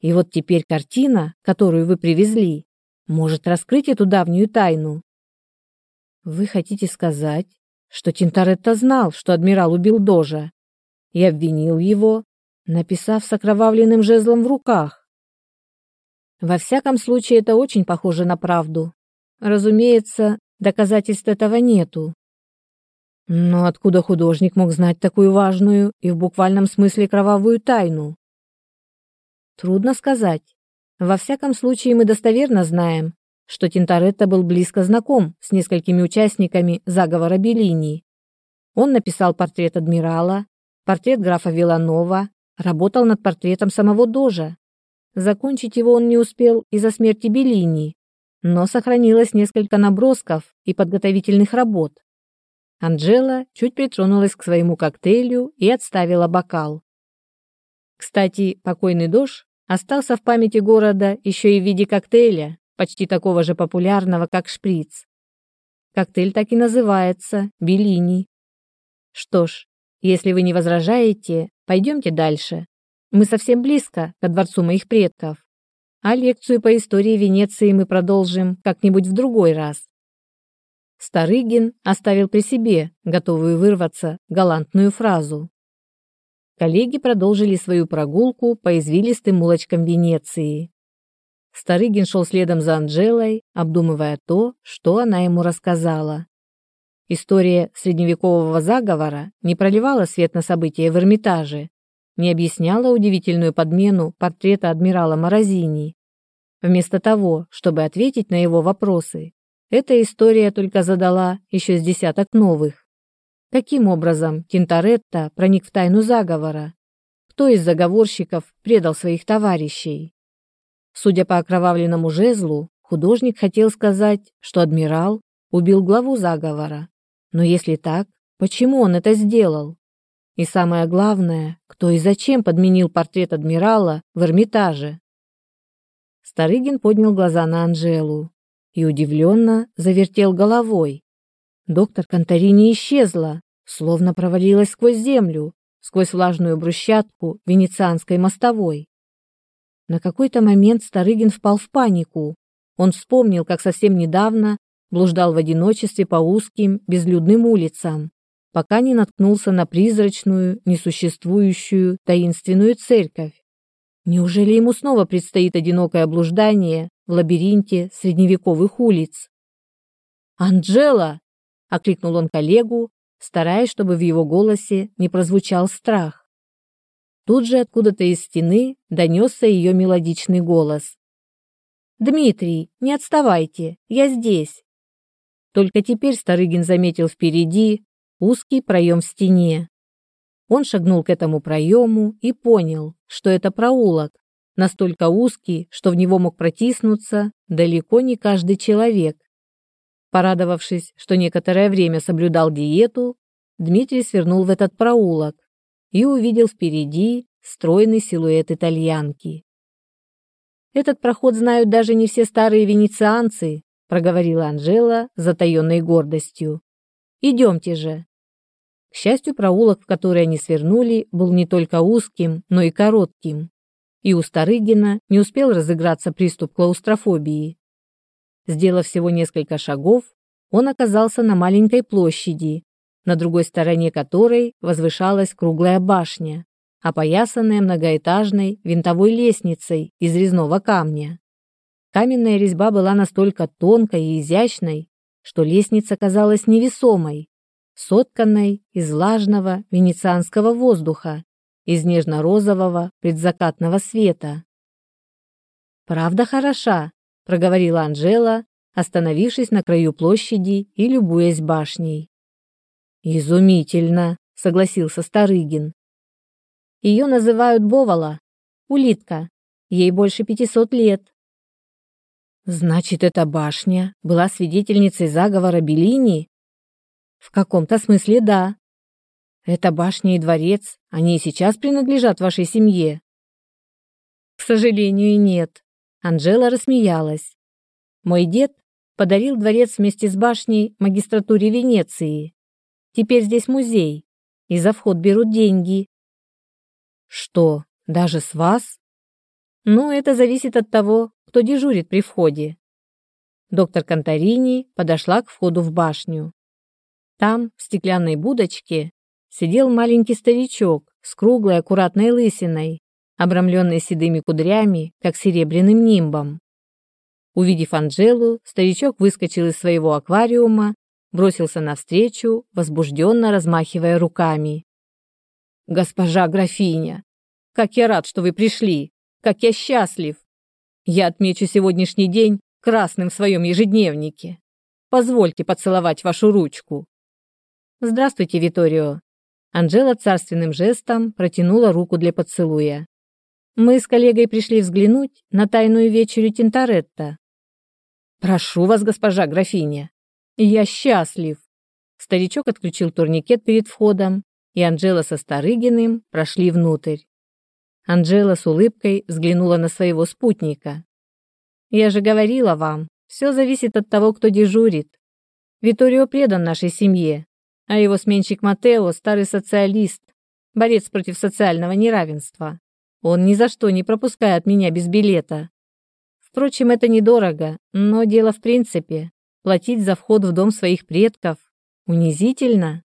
И вот теперь картина, которую вы привезли, может раскрыть эту давнюю тайну. Вы хотите сказать, что Тинторетто знал, что адмирал убил Дожа, и обвинил его, написав с окровавленным жезлом в руках? Во всяком случае, это очень похоже на правду. Разумеется, доказательств этого нету. Но откуда художник мог знать такую важную и в буквальном смысле кровавую тайну? Трудно сказать. Во всяком случае, мы достоверно знаем, что Тинторетто был близко знаком с несколькими участниками заговора Беллини. Он написал портрет адмирала, портрет графа Виланова, работал над портретом самого Дожа. Закончить его он не успел из-за смерти Беллини, но сохранилось несколько набросков и подготовительных работ. Анжела чуть притронулась к своему коктейлю и отставила бокал. Кстати, покойный Дож остался в памяти города еще и в виде коктейля, почти такого же популярного, как шприц. Коктейль так и называется – Беллини. Что ж, если вы не возражаете, пойдемте дальше. Мы совсем близко ко дворцу моих предков. А лекцию по истории Венеции мы продолжим как-нибудь в другой раз. Старыгин оставил при себе готовую вырваться галантную фразу. Коллеги продолжили свою прогулку по извилистым улочкам Венеции. Старыгин шел следом за Анжелой, обдумывая то, что она ему рассказала. История средневекового заговора не проливала свет на события в Эрмитаже, не объясняла удивительную подмену портрета адмирала Морозини. Вместо того, чтобы ответить на его вопросы, эта история только задала еще с десяток новых. Каким образом Тинторетто проник в тайну заговора? Кто из заговорщиков предал своих товарищей? Судя по окровавленному жезлу, художник хотел сказать, что адмирал убил главу заговора. Но если так, почему он это сделал? И самое главное, кто и зачем подменил портрет адмирала в Эрмитаже? Старыгин поднял глаза на Анжелу и удивленно завертел головой. Доктор Конторини исчезла, словно провалилась сквозь землю, сквозь влажную брусчатку венецианской мостовой. На какой-то момент Старыгин впал в панику. Он вспомнил, как совсем недавно блуждал в одиночестве по узким, безлюдным улицам, пока не наткнулся на призрачную, несуществующую, таинственную церковь. Неужели ему снова предстоит одинокое блуждание в лабиринте средневековых улиц? «Анджела!» — окликнул он коллегу, стараясь, чтобы в его голосе не прозвучал страх. Тут же откуда-то из стены донесся ее мелодичный голос. «Дмитрий, не отставайте, я здесь!» Только теперь Старыгин заметил впереди узкий проем в стене. Он шагнул к этому проему и понял, что это проулок, настолько узкий, что в него мог протиснуться далеко не каждый человек. Порадовавшись, что некоторое время соблюдал диету, Дмитрий свернул в этот проулок и увидел впереди стройный силуэт итальянки. «Этот проход знают даже не все старые венецианцы», проговорила Анжела с затаенной гордостью. «Идемте же». К счастью, проулок, в который они свернули, был не только узким, но и коротким. И у Старыгина не успел разыграться приступ клаустрофобии. Сделав всего несколько шагов, он оказался на маленькой площади, на другой стороне которой возвышалась круглая башня, опоясанная многоэтажной винтовой лестницей из резного камня. Каменная резьба была настолько тонкой и изящной, что лестница казалась невесомой, сотканной из влажного венецианского воздуха, из нежно-розового предзакатного света. «Правда хороша», — проговорила Анжела, остановившись на краю площади и любуясь башней. «Изумительно», — согласился Старыгин. «Ее называют Бовала, улитка. Ей больше пятисот лет. Значит, эта башня была свидетельницей заговора Беллини? В каком-то смысле да. Эта башня и дворец, они и сейчас принадлежат вашей семье. К сожалению, нет. Анжела рассмеялась. Мой дед подарил дворец вместе с башней магистратуре Венеции. Теперь здесь музей, и за вход берут деньги. Что, даже с вас? Ну, это зависит от того, кто дежурит при входе. Доктор Конторини подошла к входу в башню. Там, в стеклянной будочке, сидел маленький старичок с круглой аккуратной лысиной, обрамленной седыми кудрями, как серебряным нимбом. Увидев Анжелу, старичок выскочил из своего аквариума, бросился навстречу, возбужденно размахивая руками. «Госпожа графиня, как я рад, что вы пришли! Как я счастлив! Я отмечу сегодняшний день красным в своем ежедневнике. Позвольте поцеловать вашу ручку. Здравствуйте, Виторио. Анжела царственным жестом протянула руку для поцелуя. Мы с коллегой пришли взглянуть на тайную вечерю Тинторетта. Прошу вас, госпожа графиня. Я счастлив. Старичок отключил турникет перед входом, и Анжела со Старыгиным прошли внутрь. Анжела с улыбкой взглянула на своего спутника. «Я же говорила вам, все зависит от того, кто дежурит. Виторио предан нашей семье, а его сменщик Матео – старый социалист, борец против социального неравенства. Он ни за что не пропускает меня без билета. Впрочем, это недорого, но дело в принципе. Платить за вход в дом своих предков унизительно.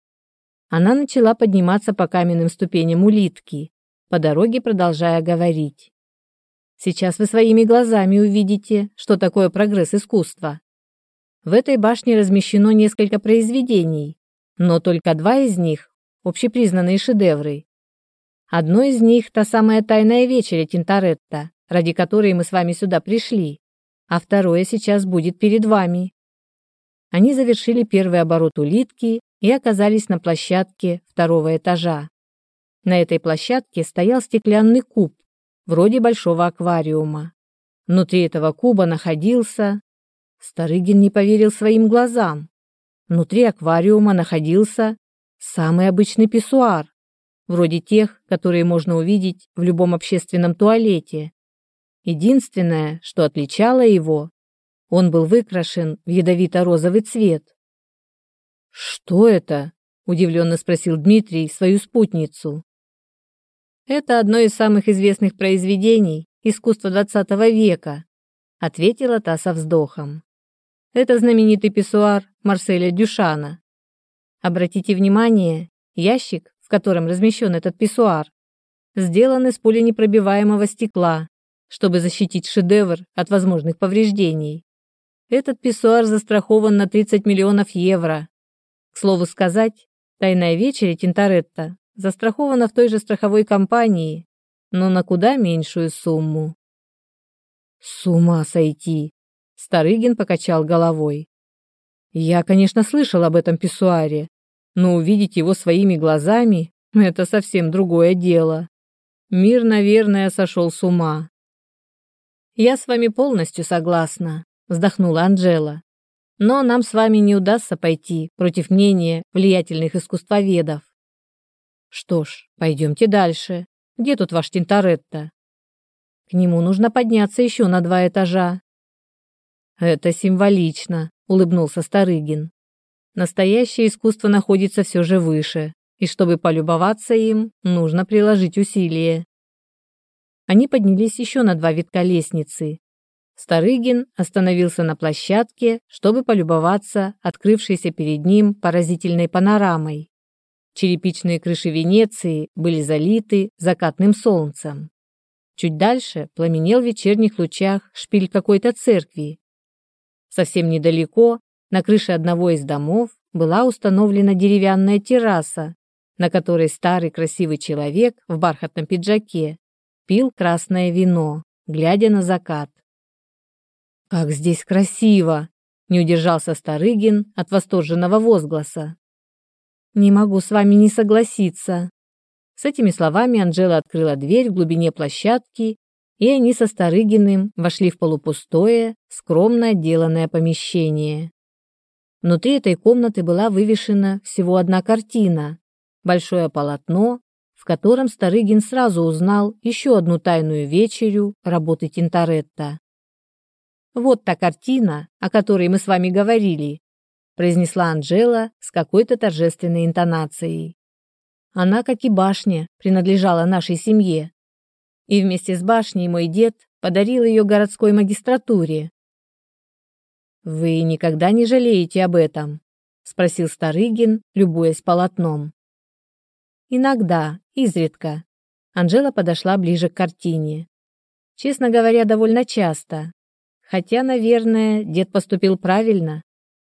Она начала подниматься по каменным ступеням улитки, по дороге продолжая говорить. Сейчас вы своими глазами увидите, что такое прогресс искусства. В этой башне размещено несколько произведений, но только два из них – общепризнанные шедевры. Одно из них – та самая тайная вечеря Тинторетта, ради которой мы с вами сюда пришли, а второе сейчас будет перед вами. Они завершили первый оборот улитки и оказались на площадке второго этажа. На этой площадке стоял стеклянный куб, вроде большого аквариума. Внутри этого куба находился... Старыгин не поверил своим глазам. Внутри аквариума находился самый обычный писсуар, вроде тех, которые можно увидеть в любом общественном туалете. Единственное, что отличало его, он был выкрашен в ядовито-розовый цвет. «Что это?» – удивленно спросил Дмитрий свою спутницу. Это одно из самых известных произведений искусства XX века, ответила та со вздохом. Это знаменитый писсуар Марселя Дюшана. Обратите внимание, ящик, в котором размещен этот писсуар, сделан из пуленепробиваемого стекла, чтобы защитить шедевр от возможных повреждений. Этот писсуар застрахован на 30 миллионов евро. К слову сказать, тайная вечеря Тинторетта застрахована в той же страховой компании, но на куда меньшую сумму. С ума сойти! Старыгин покачал головой. Я, конечно, слышал об этом писсуаре, но увидеть его своими глазами – это совсем другое дело. Мир, наверное, сошел с ума. Я с вами полностью согласна, вздохнула Анжела. Но нам с вами не удастся пойти против мнения влиятельных искусствоведов. Что ж, пойдемте дальше. Где тут ваш Тинторетто? К нему нужно подняться еще на два этажа. Это символично, улыбнулся Старыгин. Настоящее искусство находится все же выше, и чтобы полюбоваться им, нужно приложить усилия. Они поднялись еще на два витка лестницы. Старыгин остановился на площадке, чтобы полюбоваться открывшейся перед ним поразительной панорамой. Черепичные крыши Венеции были залиты закатным солнцем. Чуть дальше пламенел в вечерних лучах шпиль какой-то церкви. Совсем недалеко, на крыше одного из домов, была установлена деревянная терраса, на которой старый красивый человек в бархатном пиджаке пил красное вино, глядя на закат. «Как здесь красиво!» — не удержался Старыгин от восторженного возгласа. «Не могу с вами не согласиться». С этими словами Анжела открыла дверь в глубине площадки, и они со Старыгиным вошли в полупустое, скромно отделанное помещение. Внутри этой комнаты была вывешена всего одна картина – большое полотно, в котором Старыгин сразу узнал еще одну тайную вечерю работы Тинторетта. «Вот та картина, о которой мы с вами говорили», произнесла Анжела с какой-то торжественной интонацией. Она, как и башня, принадлежала нашей семье. И вместе с башней мой дед подарил ее городской магистратуре. «Вы никогда не жалеете об этом?» — спросил Старыгин, любуясь полотном. «Иногда, изредка». Анжела подошла ближе к картине. Честно говоря, довольно часто. Хотя, наверное, дед поступил правильно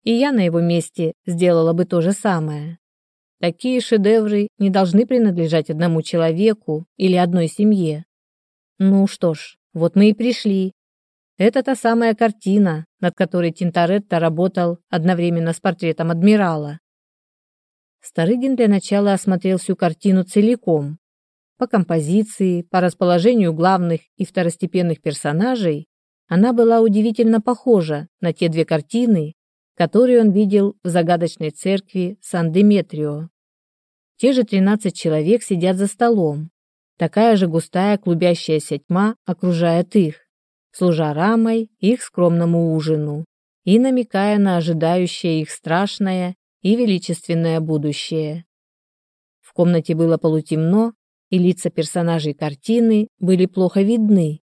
и я на его месте сделала бы то же самое. Такие шедевры не должны принадлежать одному человеку или одной семье. Ну что ж, вот мы и пришли. Это та самая картина, над которой Тинторетто работал одновременно с портретом адмирала. Старыгин для начала осмотрел всю картину целиком. По композиции, по расположению главных и второстепенных персонажей она была удивительно похожа на те две картины, который он видел в загадочной церкви Сан-Деметрио. Те же 13 человек сидят за столом. Такая же густая клубящаяся тьма окружает их, служа рамой их скромному ужину и намекая на ожидающее их страшное и величественное будущее. В комнате было полутемно, и лица персонажей картины были плохо видны.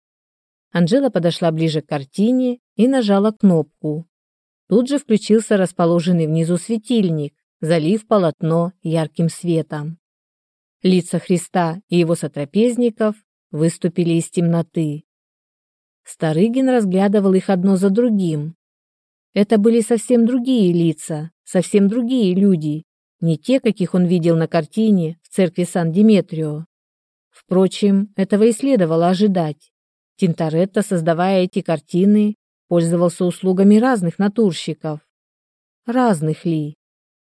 Анжела подошла ближе к картине и нажала кнопку. Тут же включился расположенный внизу светильник, залив полотно ярким светом. Лица Христа и его сотрапезников выступили из темноты. Старыгин разглядывал их одно за другим. Это были совсем другие лица, совсем другие люди, не те, каких он видел на картине в церкви Сан-Диметрио. Впрочем, этого и следовало ожидать. Тинторетто, создавая эти картины, пользовался услугами разных натурщиков. Разных ли?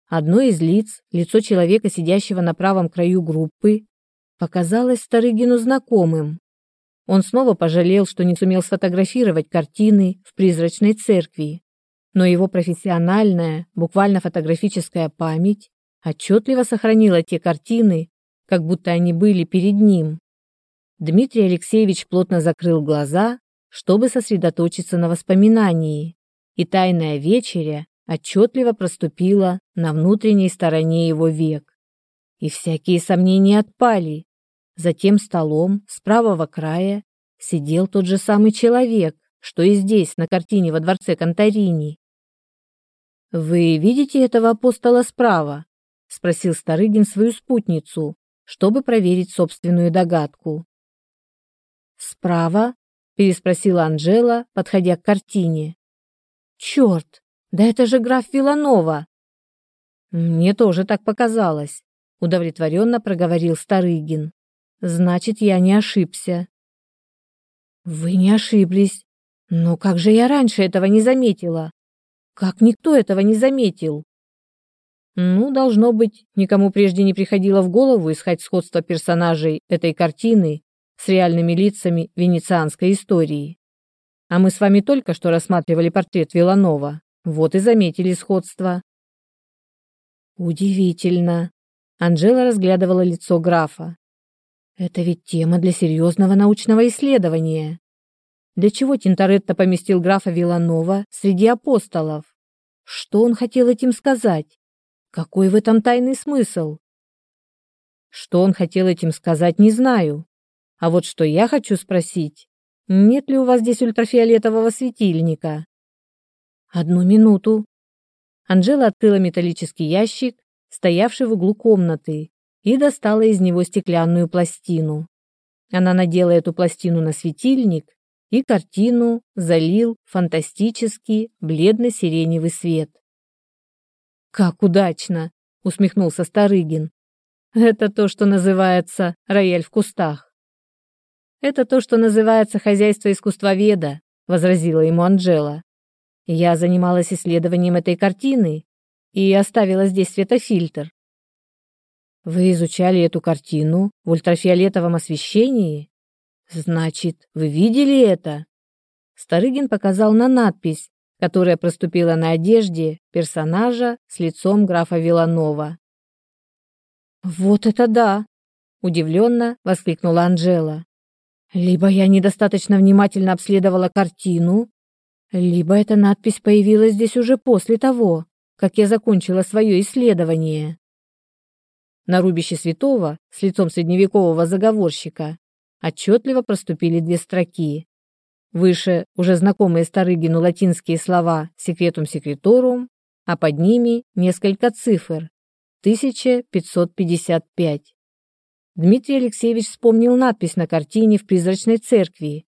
Одно из лиц, лицо человека, сидящего на правом краю группы, показалось Старыгину знакомым. Он снова пожалел, что не сумел сфотографировать картины в призрачной церкви, но его профессиональная, буквально фотографическая память отчетливо сохранила те картины, как будто они были перед ним. Дмитрий Алексеевич плотно закрыл глаза чтобы сосредоточиться на воспоминании, и тайная вечеря отчетливо проступила на внутренней стороне его век. И всякие сомнения отпали. За тем столом с правого края сидел тот же самый человек, что и здесь, на картине во дворце Конторини. «Вы видите этого апостола справа?» — спросил Старыгин свою спутницу, чтобы проверить собственную догадку. «Справа?» переспросила Анжела, подходя к картине. Черт, да это же граф Виланова. Мне тоже так показалось, удовлетворенно проговорил Старыгин. Значит, я не ошибся. Вы не ошиблись. Но как же я раньше этого не заметила? Как никто этого не заметил? Ну, должно быть, никому прежде не приходило в голову искать сходство персонажей этой картины с реальными лицами венецианской истории. А мы с вами только что рассматривали портрет Виланова. Вот и заметили сходство. Удивительно. Анжела разглядывала лицо графа. Это ведь тема для серьезного научного исследования. Для чего Тинторетто поместил графа Виланова среди апостолов? Что он хотел этим сказать? Какой в этом тайный смысл? Что он хотел этим сказать, не знаю. А вот что я хочу спросить, нет ли у вас здесь ультрафиолетового светильника? Одну минуту. Анжела открыла металлический ящик, стоявший в углу комнаты, и достала из него стеклянную пластину. Она надела эту пластину на светильник, и картину залил фантастический бледно-сиреневый свет. «Как удачно!» — усмехнулся Старыгин. «Это то, что называется рояль в кустах». «Это то, что называется хозяйство искусствоведа», — возразила ему Анжела. «Я занималась исследованием этой картины и оставила здесь светофильтр. Вы изучали эту картину в ультрафиолетовом освещении? Значит, вы видели это? Старыгин показал на надпись, которая проступила на одежде персонажа с лицом графа Виланова. Вот это да, удивленно воскликнула Анжела. Либо я недостаточно внимательно обследовала картину, либо эта надпись появилась здесь уже после того, как я закончила свое исследование. На рубище святого с лицом средневекового заговорщика отчетливо проступили две строки. Выше уже знакомые Старыгину латинские слова «секретум секреторум», а под ними несколько цифр 1555. Дмитрий Алексеевич вспомнил надпись на картине в призрачной церкви.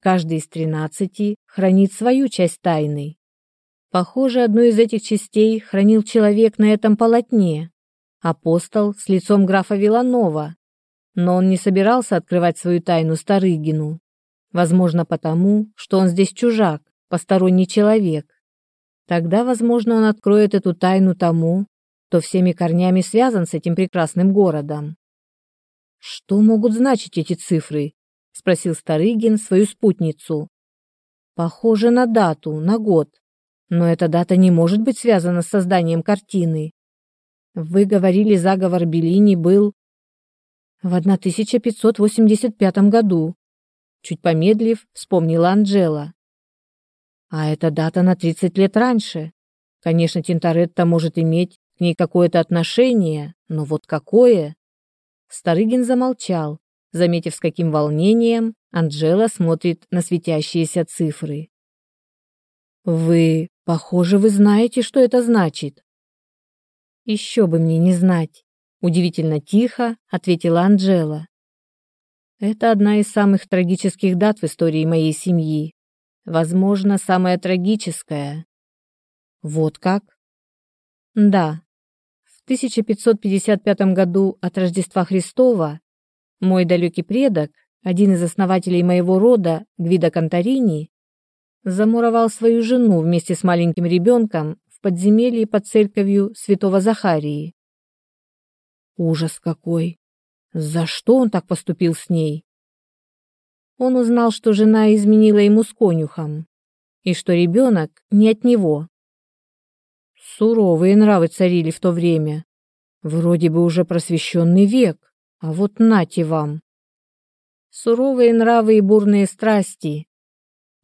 Каждый из тринадцати хранит свою часть тайны. Похоже, одну из этих частей хранил человек на этом полотне апостол с лицом графа Виланова, но он не собирался открывать свою тайну Старыгину. Возможно, потому, что он здесь чужак, посторонний человек. Тогда, возможно, он откроет эту тайну тому, кто всеми корнями связан с этим прекрасным городом. Что могут значить эти цифры? Спросил Старыгин свою спутницу. Похоже на дату, на год. Но эта дата не может быть связана с созданием картины. Вы говорили, заговор Беллини был в 1585 году. Чуть помедлив, вспомнила Анжела. А эта дата на 30 лет раньше. Конечно, Тинторетто может иметь к ней какое-то отношение, но вот какое? Старыгин замолчал, заметив, с каким волнением Анжела смотрит на светящиеся цифры. Вы, похоже, вы знаете, что это значит. Еще бы мне не знать, удивительно тихо ответила Анжела. Это одна из самых трагических дат в истории моей семьи. Возможно, самая трагическая. Вот как? Да. В 1555 году от Рождества Христова мой далекий предок, один из основателей моего рода, Гвида Конторини, замуровал свою жену вместе с маленьким ребенком в подземелье под церковью святого Захарии. Ужас какой! За что он так поступил с ней? Он узнал, что жена изменила ему с конюхом, и что ребенок не от него. Суровые нравы царили в то время. Вроде бы уже просвещенный век, а вот нате вам. Суровые нравы и бурные страсти.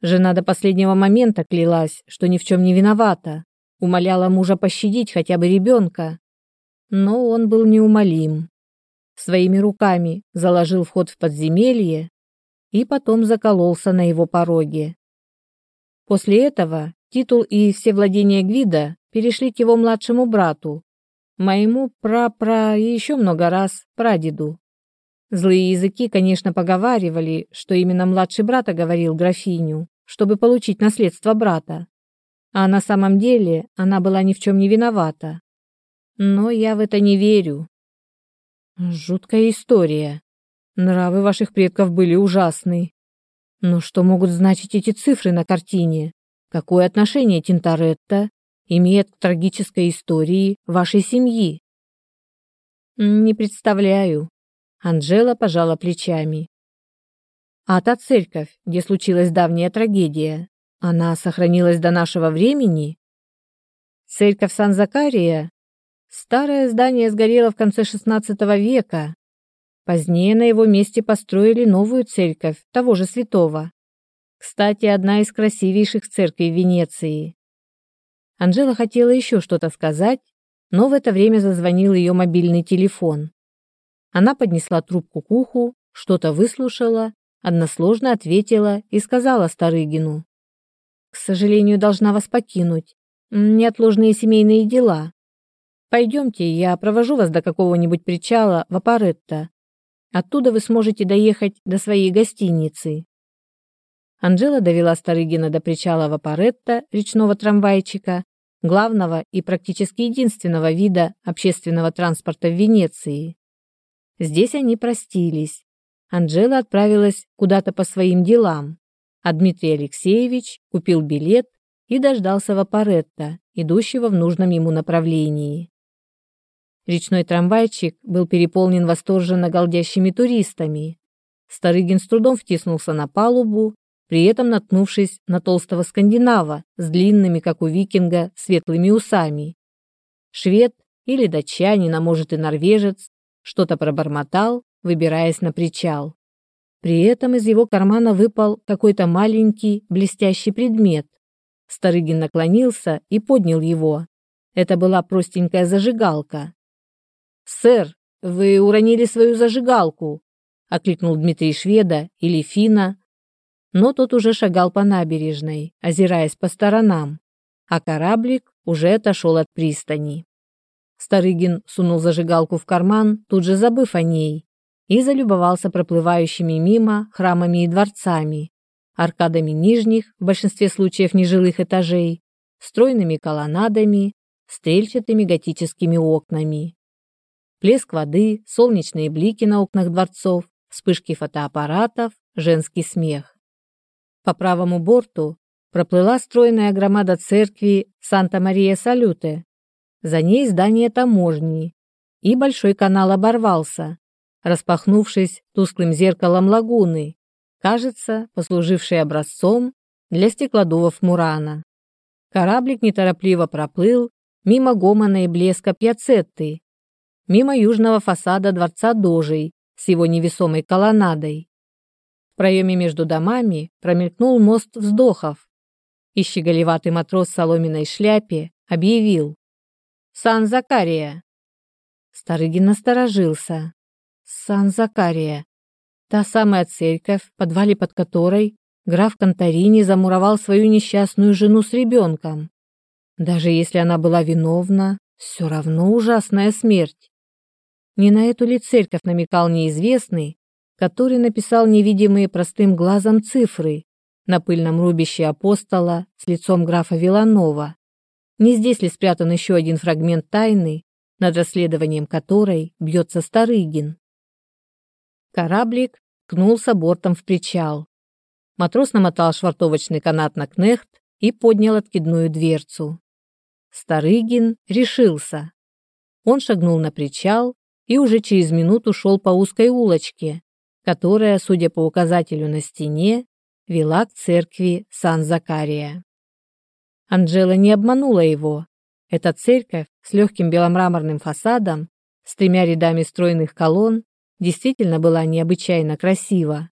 Жена до последнего момента клялась, что ни в чем не виновата, умоляла мужа пощадить хотя бы ребенка. Но он был неумолим. Своими руками заложил вход в подземелье и потом закололся на его пороге. После этого титул и все владения Гвида перешли к его младшему брату, моему пра-пра и еще много раз прадеду. Злые языки, конечно, поговаривали, что именно младший брат оговорил графиню, чтобы получить наследство брата. А на самом деле она была ни в чем не виновата. Но я в это не верю. Жуткая история. Нравы ваших предков были ужасны. Но что могут значить эти цифры на картине? Какое отношение Тинторетто имеет к трагической истории вашей семьи? Не представляю. Анжела пожала плечами. А та церковь, где случилась давняя трагедия, она сохранилась до нашего времени? Церковь Сан-Закария? Старое здание сгорело в конце XVI века. Позднее на его месте построили новую церковь того же святого. Кстати, одна из красивейших церквей Венеции. Анжела хотела еще что-то сказать, но в это время зазвонил ее мобильный телефон. Она поднесла трубку к уху, что-то выслушала, односложно ответила и сказала Старыгину. «К сожалению, должна вас покинуть. Неотложные семейные дела. Пойдемте, я провожу вас до какого-нибудь причала в Апаретто. Оттуда вы сможете доехать до своей гостиницы». Анжела довела Старыгина до причала в Апаретто, речного трамвайчика, главного и практически единственного вида общественного транспорта в Венеции. Здесь они простились. Анжела отправилась куда-то по своим делам, а Дмитрий Алексеевич купил билет и дождался Вапоретто, идущего в нужном ему направлении. Речной трамвайчик был переполнен восторженно галдящими туристами. Старыгин с трудом втиснулся на палубу, при этом наткнувшись на толстого скандинава с длинными, как у викинга, светлыми усами. Швед или датчанин, а может и норвежец, что-то пробормотал, выбираясь на причал. При этом из его кармана выпал какой-то маленький блестящий предмет. Старыгин наклонился и поднял его. Это была простенькая зажигалка. «Сэр, вы уронили свою зажигалку!» — окликнул Дмитрий Шведа или Фина. Но тот уже шагал по набережной, озираясь по сторонам, а кораблик уже отошел от пристани. Старыгин сунул зажигалку в карман, тут же забыв о ней, и залюбовался проплывающими мимо храмами и дворцами, аркадами нижних, в большинстве случаев нежилых этажей, стройными колоннадами, стрельчатыми готическими окнами. Плеск воды, солнечные блики на окнах дворцов, вспышки фотоаппаратов, женский смех. По правому борту проплыла стройная громада церкви Санта-Мария-Салюте, за ней здание таможни, и большой канал оборвался, распахнувшись тусклым зеркалом лагуны, кажется, послужившей образцом для стеклодувов Мурана. Кораблик неторопливо проплыл мимо гомона и блеска пьяцетты, мимо южного фасада дворца Дожей с его невесомой колоннадой. В проеме между домами промелькнул мост вздохов, и щеголеватый матрос в соломенной шляпе объявил Сан-Закария!» Старыгин насторожился. Сан-Закария. Та самая церковь, в подвале под которой граф Конторини замуровал свою несчастную жену с ребенком. Даже если она была виновна, все равно ужасная смерть. Не на эту ли церковь намекал неизвестный, который написал невидимые простым глазом цифры на пыльном рубище апостола с лицом графа Виланова. Не здесь ли спрятан еще один фрагмент тайны, над расследованием которой бьется Старыгин? Кораблик ткнулся бортом в причал. Матрос намотал швартовочный канат на кнехт и поднял откидную дверцу. Старыгин решился. Он шагнул на причал и уже через минуту шел по узкой улочке, которая, судя по указателю на стене, вела к церкви Сан-Закария. Анжела не обманула его. Эта церковь с легким беломраморным фасадом, с тремя рядами стройных колонн, действительно была необычайно красива.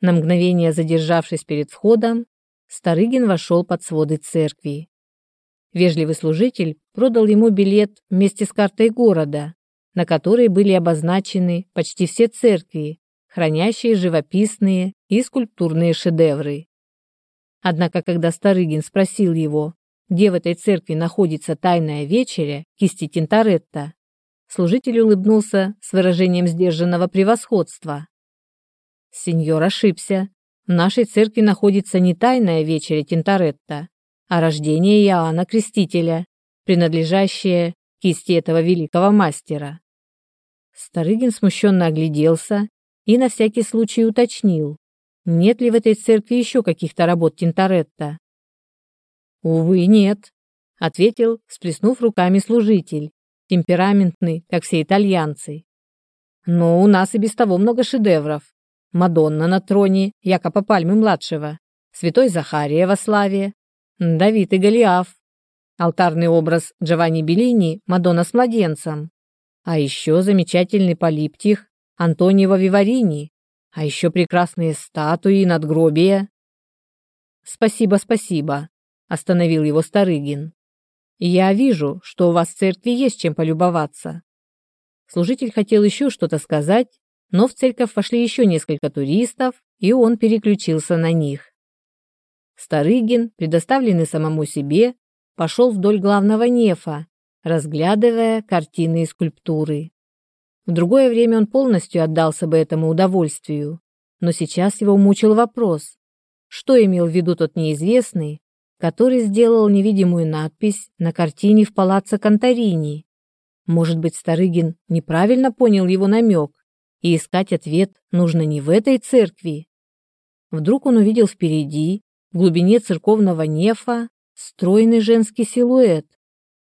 На мгновение задержавшись перед входом, Старыгин вошел под своды церкви. Вежливый служитель продал ему билет вместе с картой города, на которой были обозначены почти все церкви, хранящие живописные и скульптурные шедевры. Однако, когда Старыгин спросил его, где в этой церкви находится тайная вечеря кисти Тинторетто, служитель улыбнулся с выражением сдержанного превосходства. Сеньор ошибся. В нашей церкви находится не тайная вечеря Тинторетто, а рождение Иоанна Крестителя, принадлежащее кисти этого великого мастера. Старыгин смущенно огляделся и на всякий случай уточнил. Нет ли в этой церкви еще каких-то работ Тинторетта? Увы, нет, ответил, сплеснув руками служитель, темпераментный, как все итальянцы. Но у нас и без того много шедевров. Мадонна на троне Якоба Пальмы-младшего, Святой Захария во славе, Давид и Голиаф, алтарный образ Джованни Беллини Мадонна с младенцем, а еще замечательный полиптих Антонио Виварини, а еще прекрасные статуи и надгробия. Спасибо, спасибо, остановил его Старыгин. Я вижу, что у вас в церкви есть чем полюбоваться. Служитель хотел еще что-то сказать, но в церковь вошли еще несколько туристов, и он переключился на них. Старыгин, предоставленный самому себе, пошел вдоль главного нефа, разглядывая картины и скульптуры. В другое время он полностью отдался бы этому удовольствию, но сейчас его мучил вопрос, что имел в виду тот неизвестный, который сделал невидимую надпись на картине в палаццо Конторини. Может быть, Старыгин неправильно понял его намек, и искать ответ нужно не в этой церкви. Вдруг он увидел впереди, в глубине церковного нефа, стройный женский силуэт.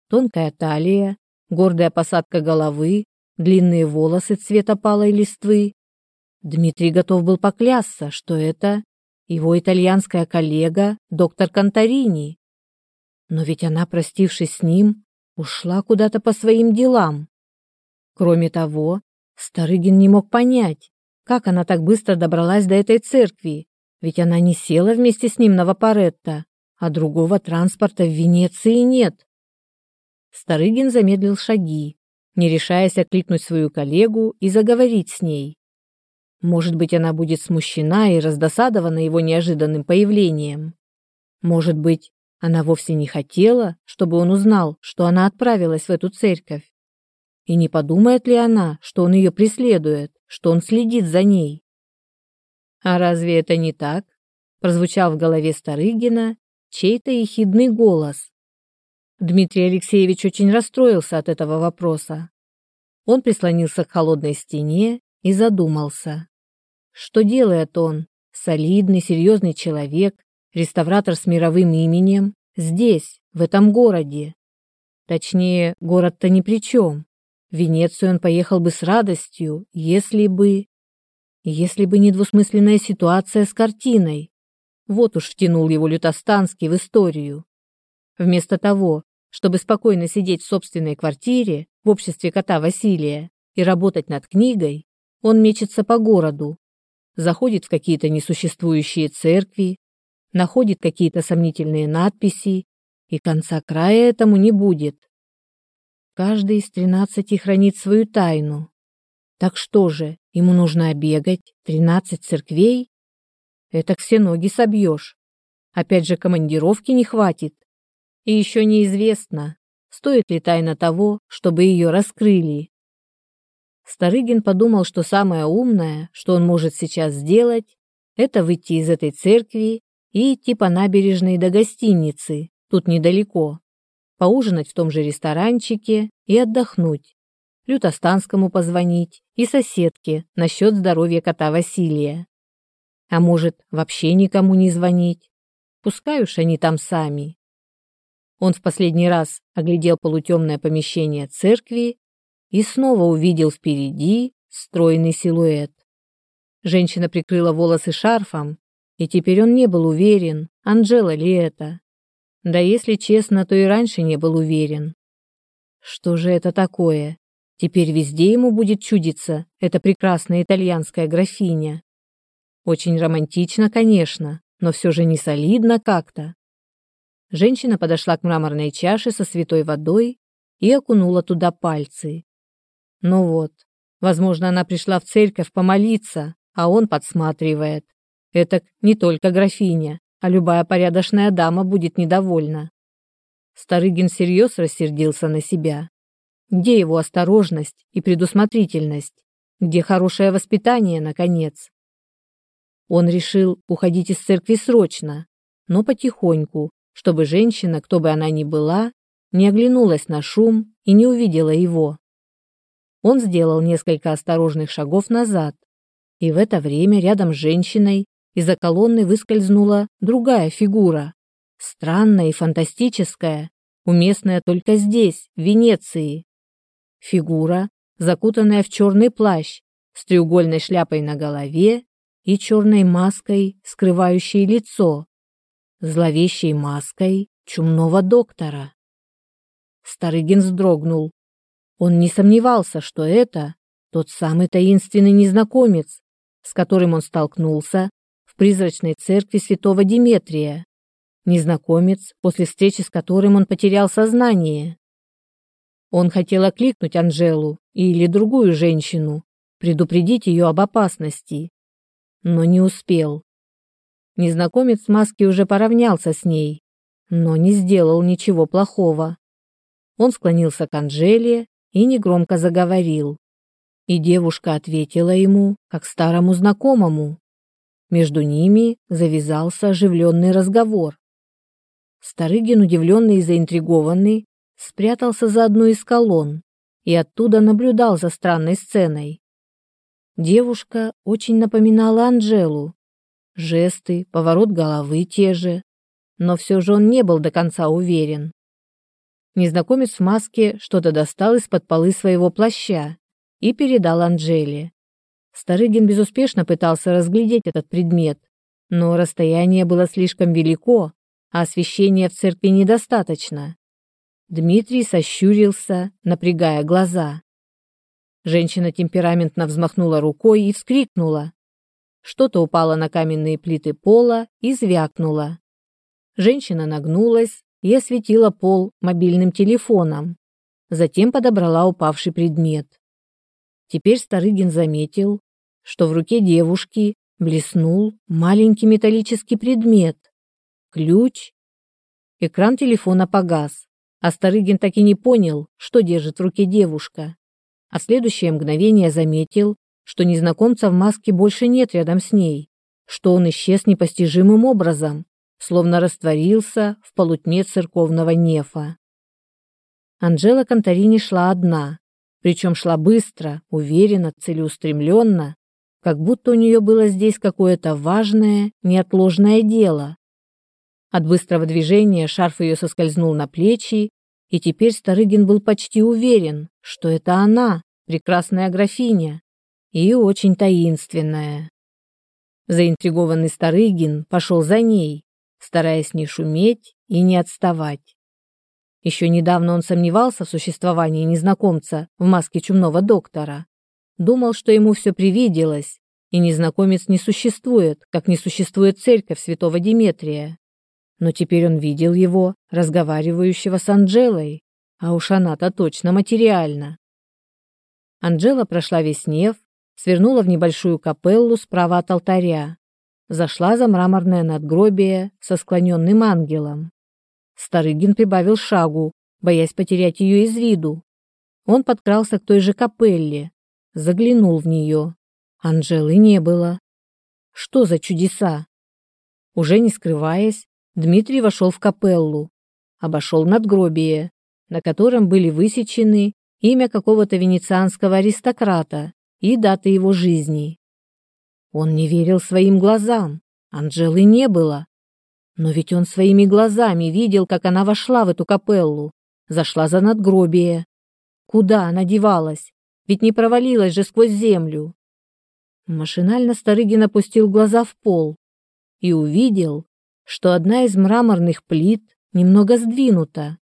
Тонкая талия, гордая посадка головы, длинные волосы цвета палой листвы. Дмитрий готов был поклясться, что это его итальянская коллега, доктор Конторини. Но ведь она, простившись с ним, ушла куда-то по своим делам. Кроме того, Старыгин не мог понять, как она так быстро добралась до этой церкви, ведь она не села вместе с ним на Вапоретто, а другого транспорта в Венеции нет. Старыгин замедлил шаги, не решаясь окликнуть свою коллегу и заговорить с ней. Может быть, она будет смущена и раздосадована его неожиданным появлением. Может быть, она вовсе не хотела, чтобы он узнал, что она отправилась в эту церковь. И не подумает ли она, что он ее преследует, что он следит за ней? А разве это не так? Прозвучал в голове Старыгина чей-то ехидный голос. Дмитрий Алексеевич очень расстроился от этого вопроса. Он прислонился к холодной стене и задумался. Что делает он, солидный, серьезный человек, реставратор с мировым именем, здесь, в этом городе? Точнее, город-то ни при чем. В Венецию он поехал бы с радостью, если бы... Если бы не двусмысленная ситуация с картиной. Вот уж втянул его Лютостанский в историю. Вместо того, чтобы спокойно сидеть в собственной квартире в обществе кота Василия и работать над книгой, он мечется по городу, заходит в какие-то несуществующие церкви, находит какие-то сомнительные надписи, и конца края этому не будет. Каждый из тринадцати хранит свою тайну. Так что же, ему нужно обегать тринадцать церквей? Это все ноги собьешь. Опять же, командировки не хватит. И еще неизвестно, стоит ли тайна того, чтобы ее раскрыли. Старыгин подумал, что самое умное, что он может сейчас сделать, это выйти из этой церкви и идти по набережной до гостиницы, тут недалеко, поужинать в том же ресторанчике и отдохнуть, Лютостанскому позвонить и соседке насчет здоровья кота Василия. А может, вообще никому не звонить? Пускай уж они там сами. Он в последний раз оглядел полутемное помещение церкви и снова увидел впереди стройный силуэт. Женщина прикрыла волосы шарфом, и теперь он не был уверен, Анжела ли это. Да если честно, то и раньше не был уверен. Что же это такое? Теперь везде ему будет чудиться эта прекрасная итальянская графиня. Очень романтично, конечно, но все же не солидно как-то. Женщина подошла к мраморной чаше со святой водой и окунула туда пальцы. Ну вот, возможно, она пришла в церковь помолиться, а он подсматривает. Это не только графиня, а любая порядочная дама будет недовольна. Старыгин всерьез рассердился на себя. Где его осторожность и предусмотрительность? Где хорошее воспитание, наконец? Он решил уходить из церкви срочно, но потихоньку, чтобы женщина, кто бы она ни была, не оглянулась на шум и не увидела его. Он сделал несколько осторожных шагов назад, и в это время рядом с женщиной из-за колонны выскользнула другая фигура, странная и фантастическая, уместная только здесь, в Венеции. Фигура, закутанная в черный плащ, с треугольной шляпой на голове и черной маской, скрывающей лицо, зловещей маской чумного доктора. Старыгин вздрогнул, он не сомневался, что это тот самый таинственный незнакомец, с которым он столкнулся в призрачной церкви святого Диметрия. Незнакомец, после встречи с которым он потерял сознание. Он хотел окликнуть Анжелу или другую женщину, предупредить ее об опасности, но не успел. Незнакомец в маске уже поравнялся с ней, но не сделал ничего плохого. Он склонился к Анжеле и негромко заговорил. И девушка ответила ему, как старому знакомому. Между ними завязался оживленный разговор. Старыгин, удивленный и заинтригованный, спрятался за одну из колонн и оттуда наблюдал за странной сценой. Девушка очень напоминала Анжелу. Жесты, поворот головы те же, но все же он не был до конца уверен. Незнакомец в маске что-то достал из-под полы своего плаща и передал Анжеле. Старыгин безуспешно пытался разглядеть этот предмет, но расстояние было слишком велико, а освещения в церкви недостаточно. Дмитрий сощурился, напрягая глаза. Женщина темпераментно взмахнула рукой и вскрикнула. Что-то упало на каменные плиты пола и звякнуло. Женщина нагнулась и осветила пол мобильным телефоном. Затем подобрала упавший предмет. Теперь Старыгин заметил, что в руке девушки блеснул маленький металлический предмет. Ключ. Экран телефона погас, а Старыгин так и не понял, что держит в руке девушка. А в следующее мгновение заметил, что незнакомца в маске больше нет рядом с ней, что он исчез непостижимым образом, словно растворился в полутьме церковного нефа. Анжела Конторини шла одна, причем шла быстро, уверенно, целеустремленно, как будто у нее было здесь какое-то важное, неотложное дело. От быстрого движения шарф ее соскользнул на плечи, и теперь Старыгин был почти уверен, что это она, прекрасная графиня, и очень таинственная. Заинтригованный Старыгин пошел за ней, стараясь не шуметь и не отставать. Еще недавно он сомневался в существовании незнакомца в маске чумного доктора. Думал, что ему все привиделось, и незнакомец не существует, как не существует церковь святого Диметрия. Но теперь он видел его, разговаривающего с Анжелой, а уж она-то точно материальна. Анжела прошла весь неф, свернула в небольшую капеллу справа от алтаря, зашла за мраморное надгробие со склоненным ангелом. Старыгин прибавил шагу, боясь потерять ее из виду. Он подкрался к той же капелле, заглянул в нее. Анжелы не было. Что за чудеса? Уже не скрываясь, Дмитрий вошел в капеллу, обошел надгробие, на котором были высечены имя какого-то венецианского аристократа и дата его жизни. Он не верил своим глазам. Анжелы не было. Но ведь он своими глазами видел, как она вошла в эту капеллу, зашла за надгробие. Куда она девалась? Ведь не провалилась же сквозь землю. Машинально Старыгин опустил глаза в пол и увидел, что одна из мраморных плит немного сдвинута.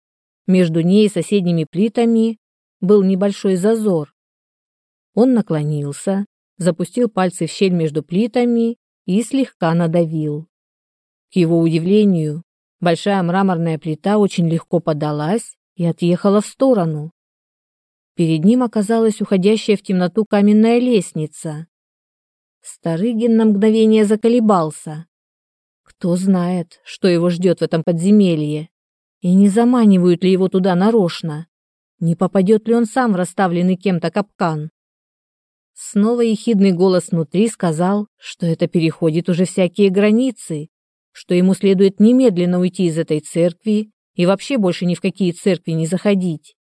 Между ней и соседними плитами был небольшой зазор. Он наклонился, запустил пальцы в щель между плитами и слегка надавил. К его удивлению, большая мраморная плита очень легко подалась и отъехала в сторону. Перед ним оказалась уходящая в темноту каменная лестница. Старыгин на мгновение заколебался. Кто знает, что его ждет в этом подземелье, и не заманивают ли его туда нарочно, не попадет ли он сам в расставленный кем-то капкан. Снова ехидный голос внутри сказал, что это переходит уже всякие границы, что ему следует немедленно уйти из этой церкви и вообще больше ни в какие церкви не заходить.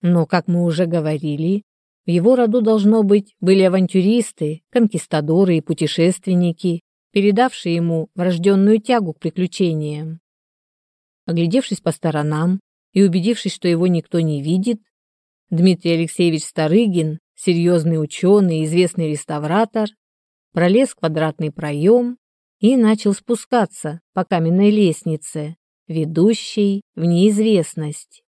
Но, как мы уже говорили, в его роду должно быть были авантюристы, конкистадоры и путешественники, передавшие ему врожденную тягу к приключениям. Оглядевшись по сторонам и убедившись, что его никто не видит, Дмитрий Алексеевич Старыгин серьезный ученый, известный реставратор, пролез квадратный проем и начал спускаться по каменной лестнице, ведущей в неизвестность.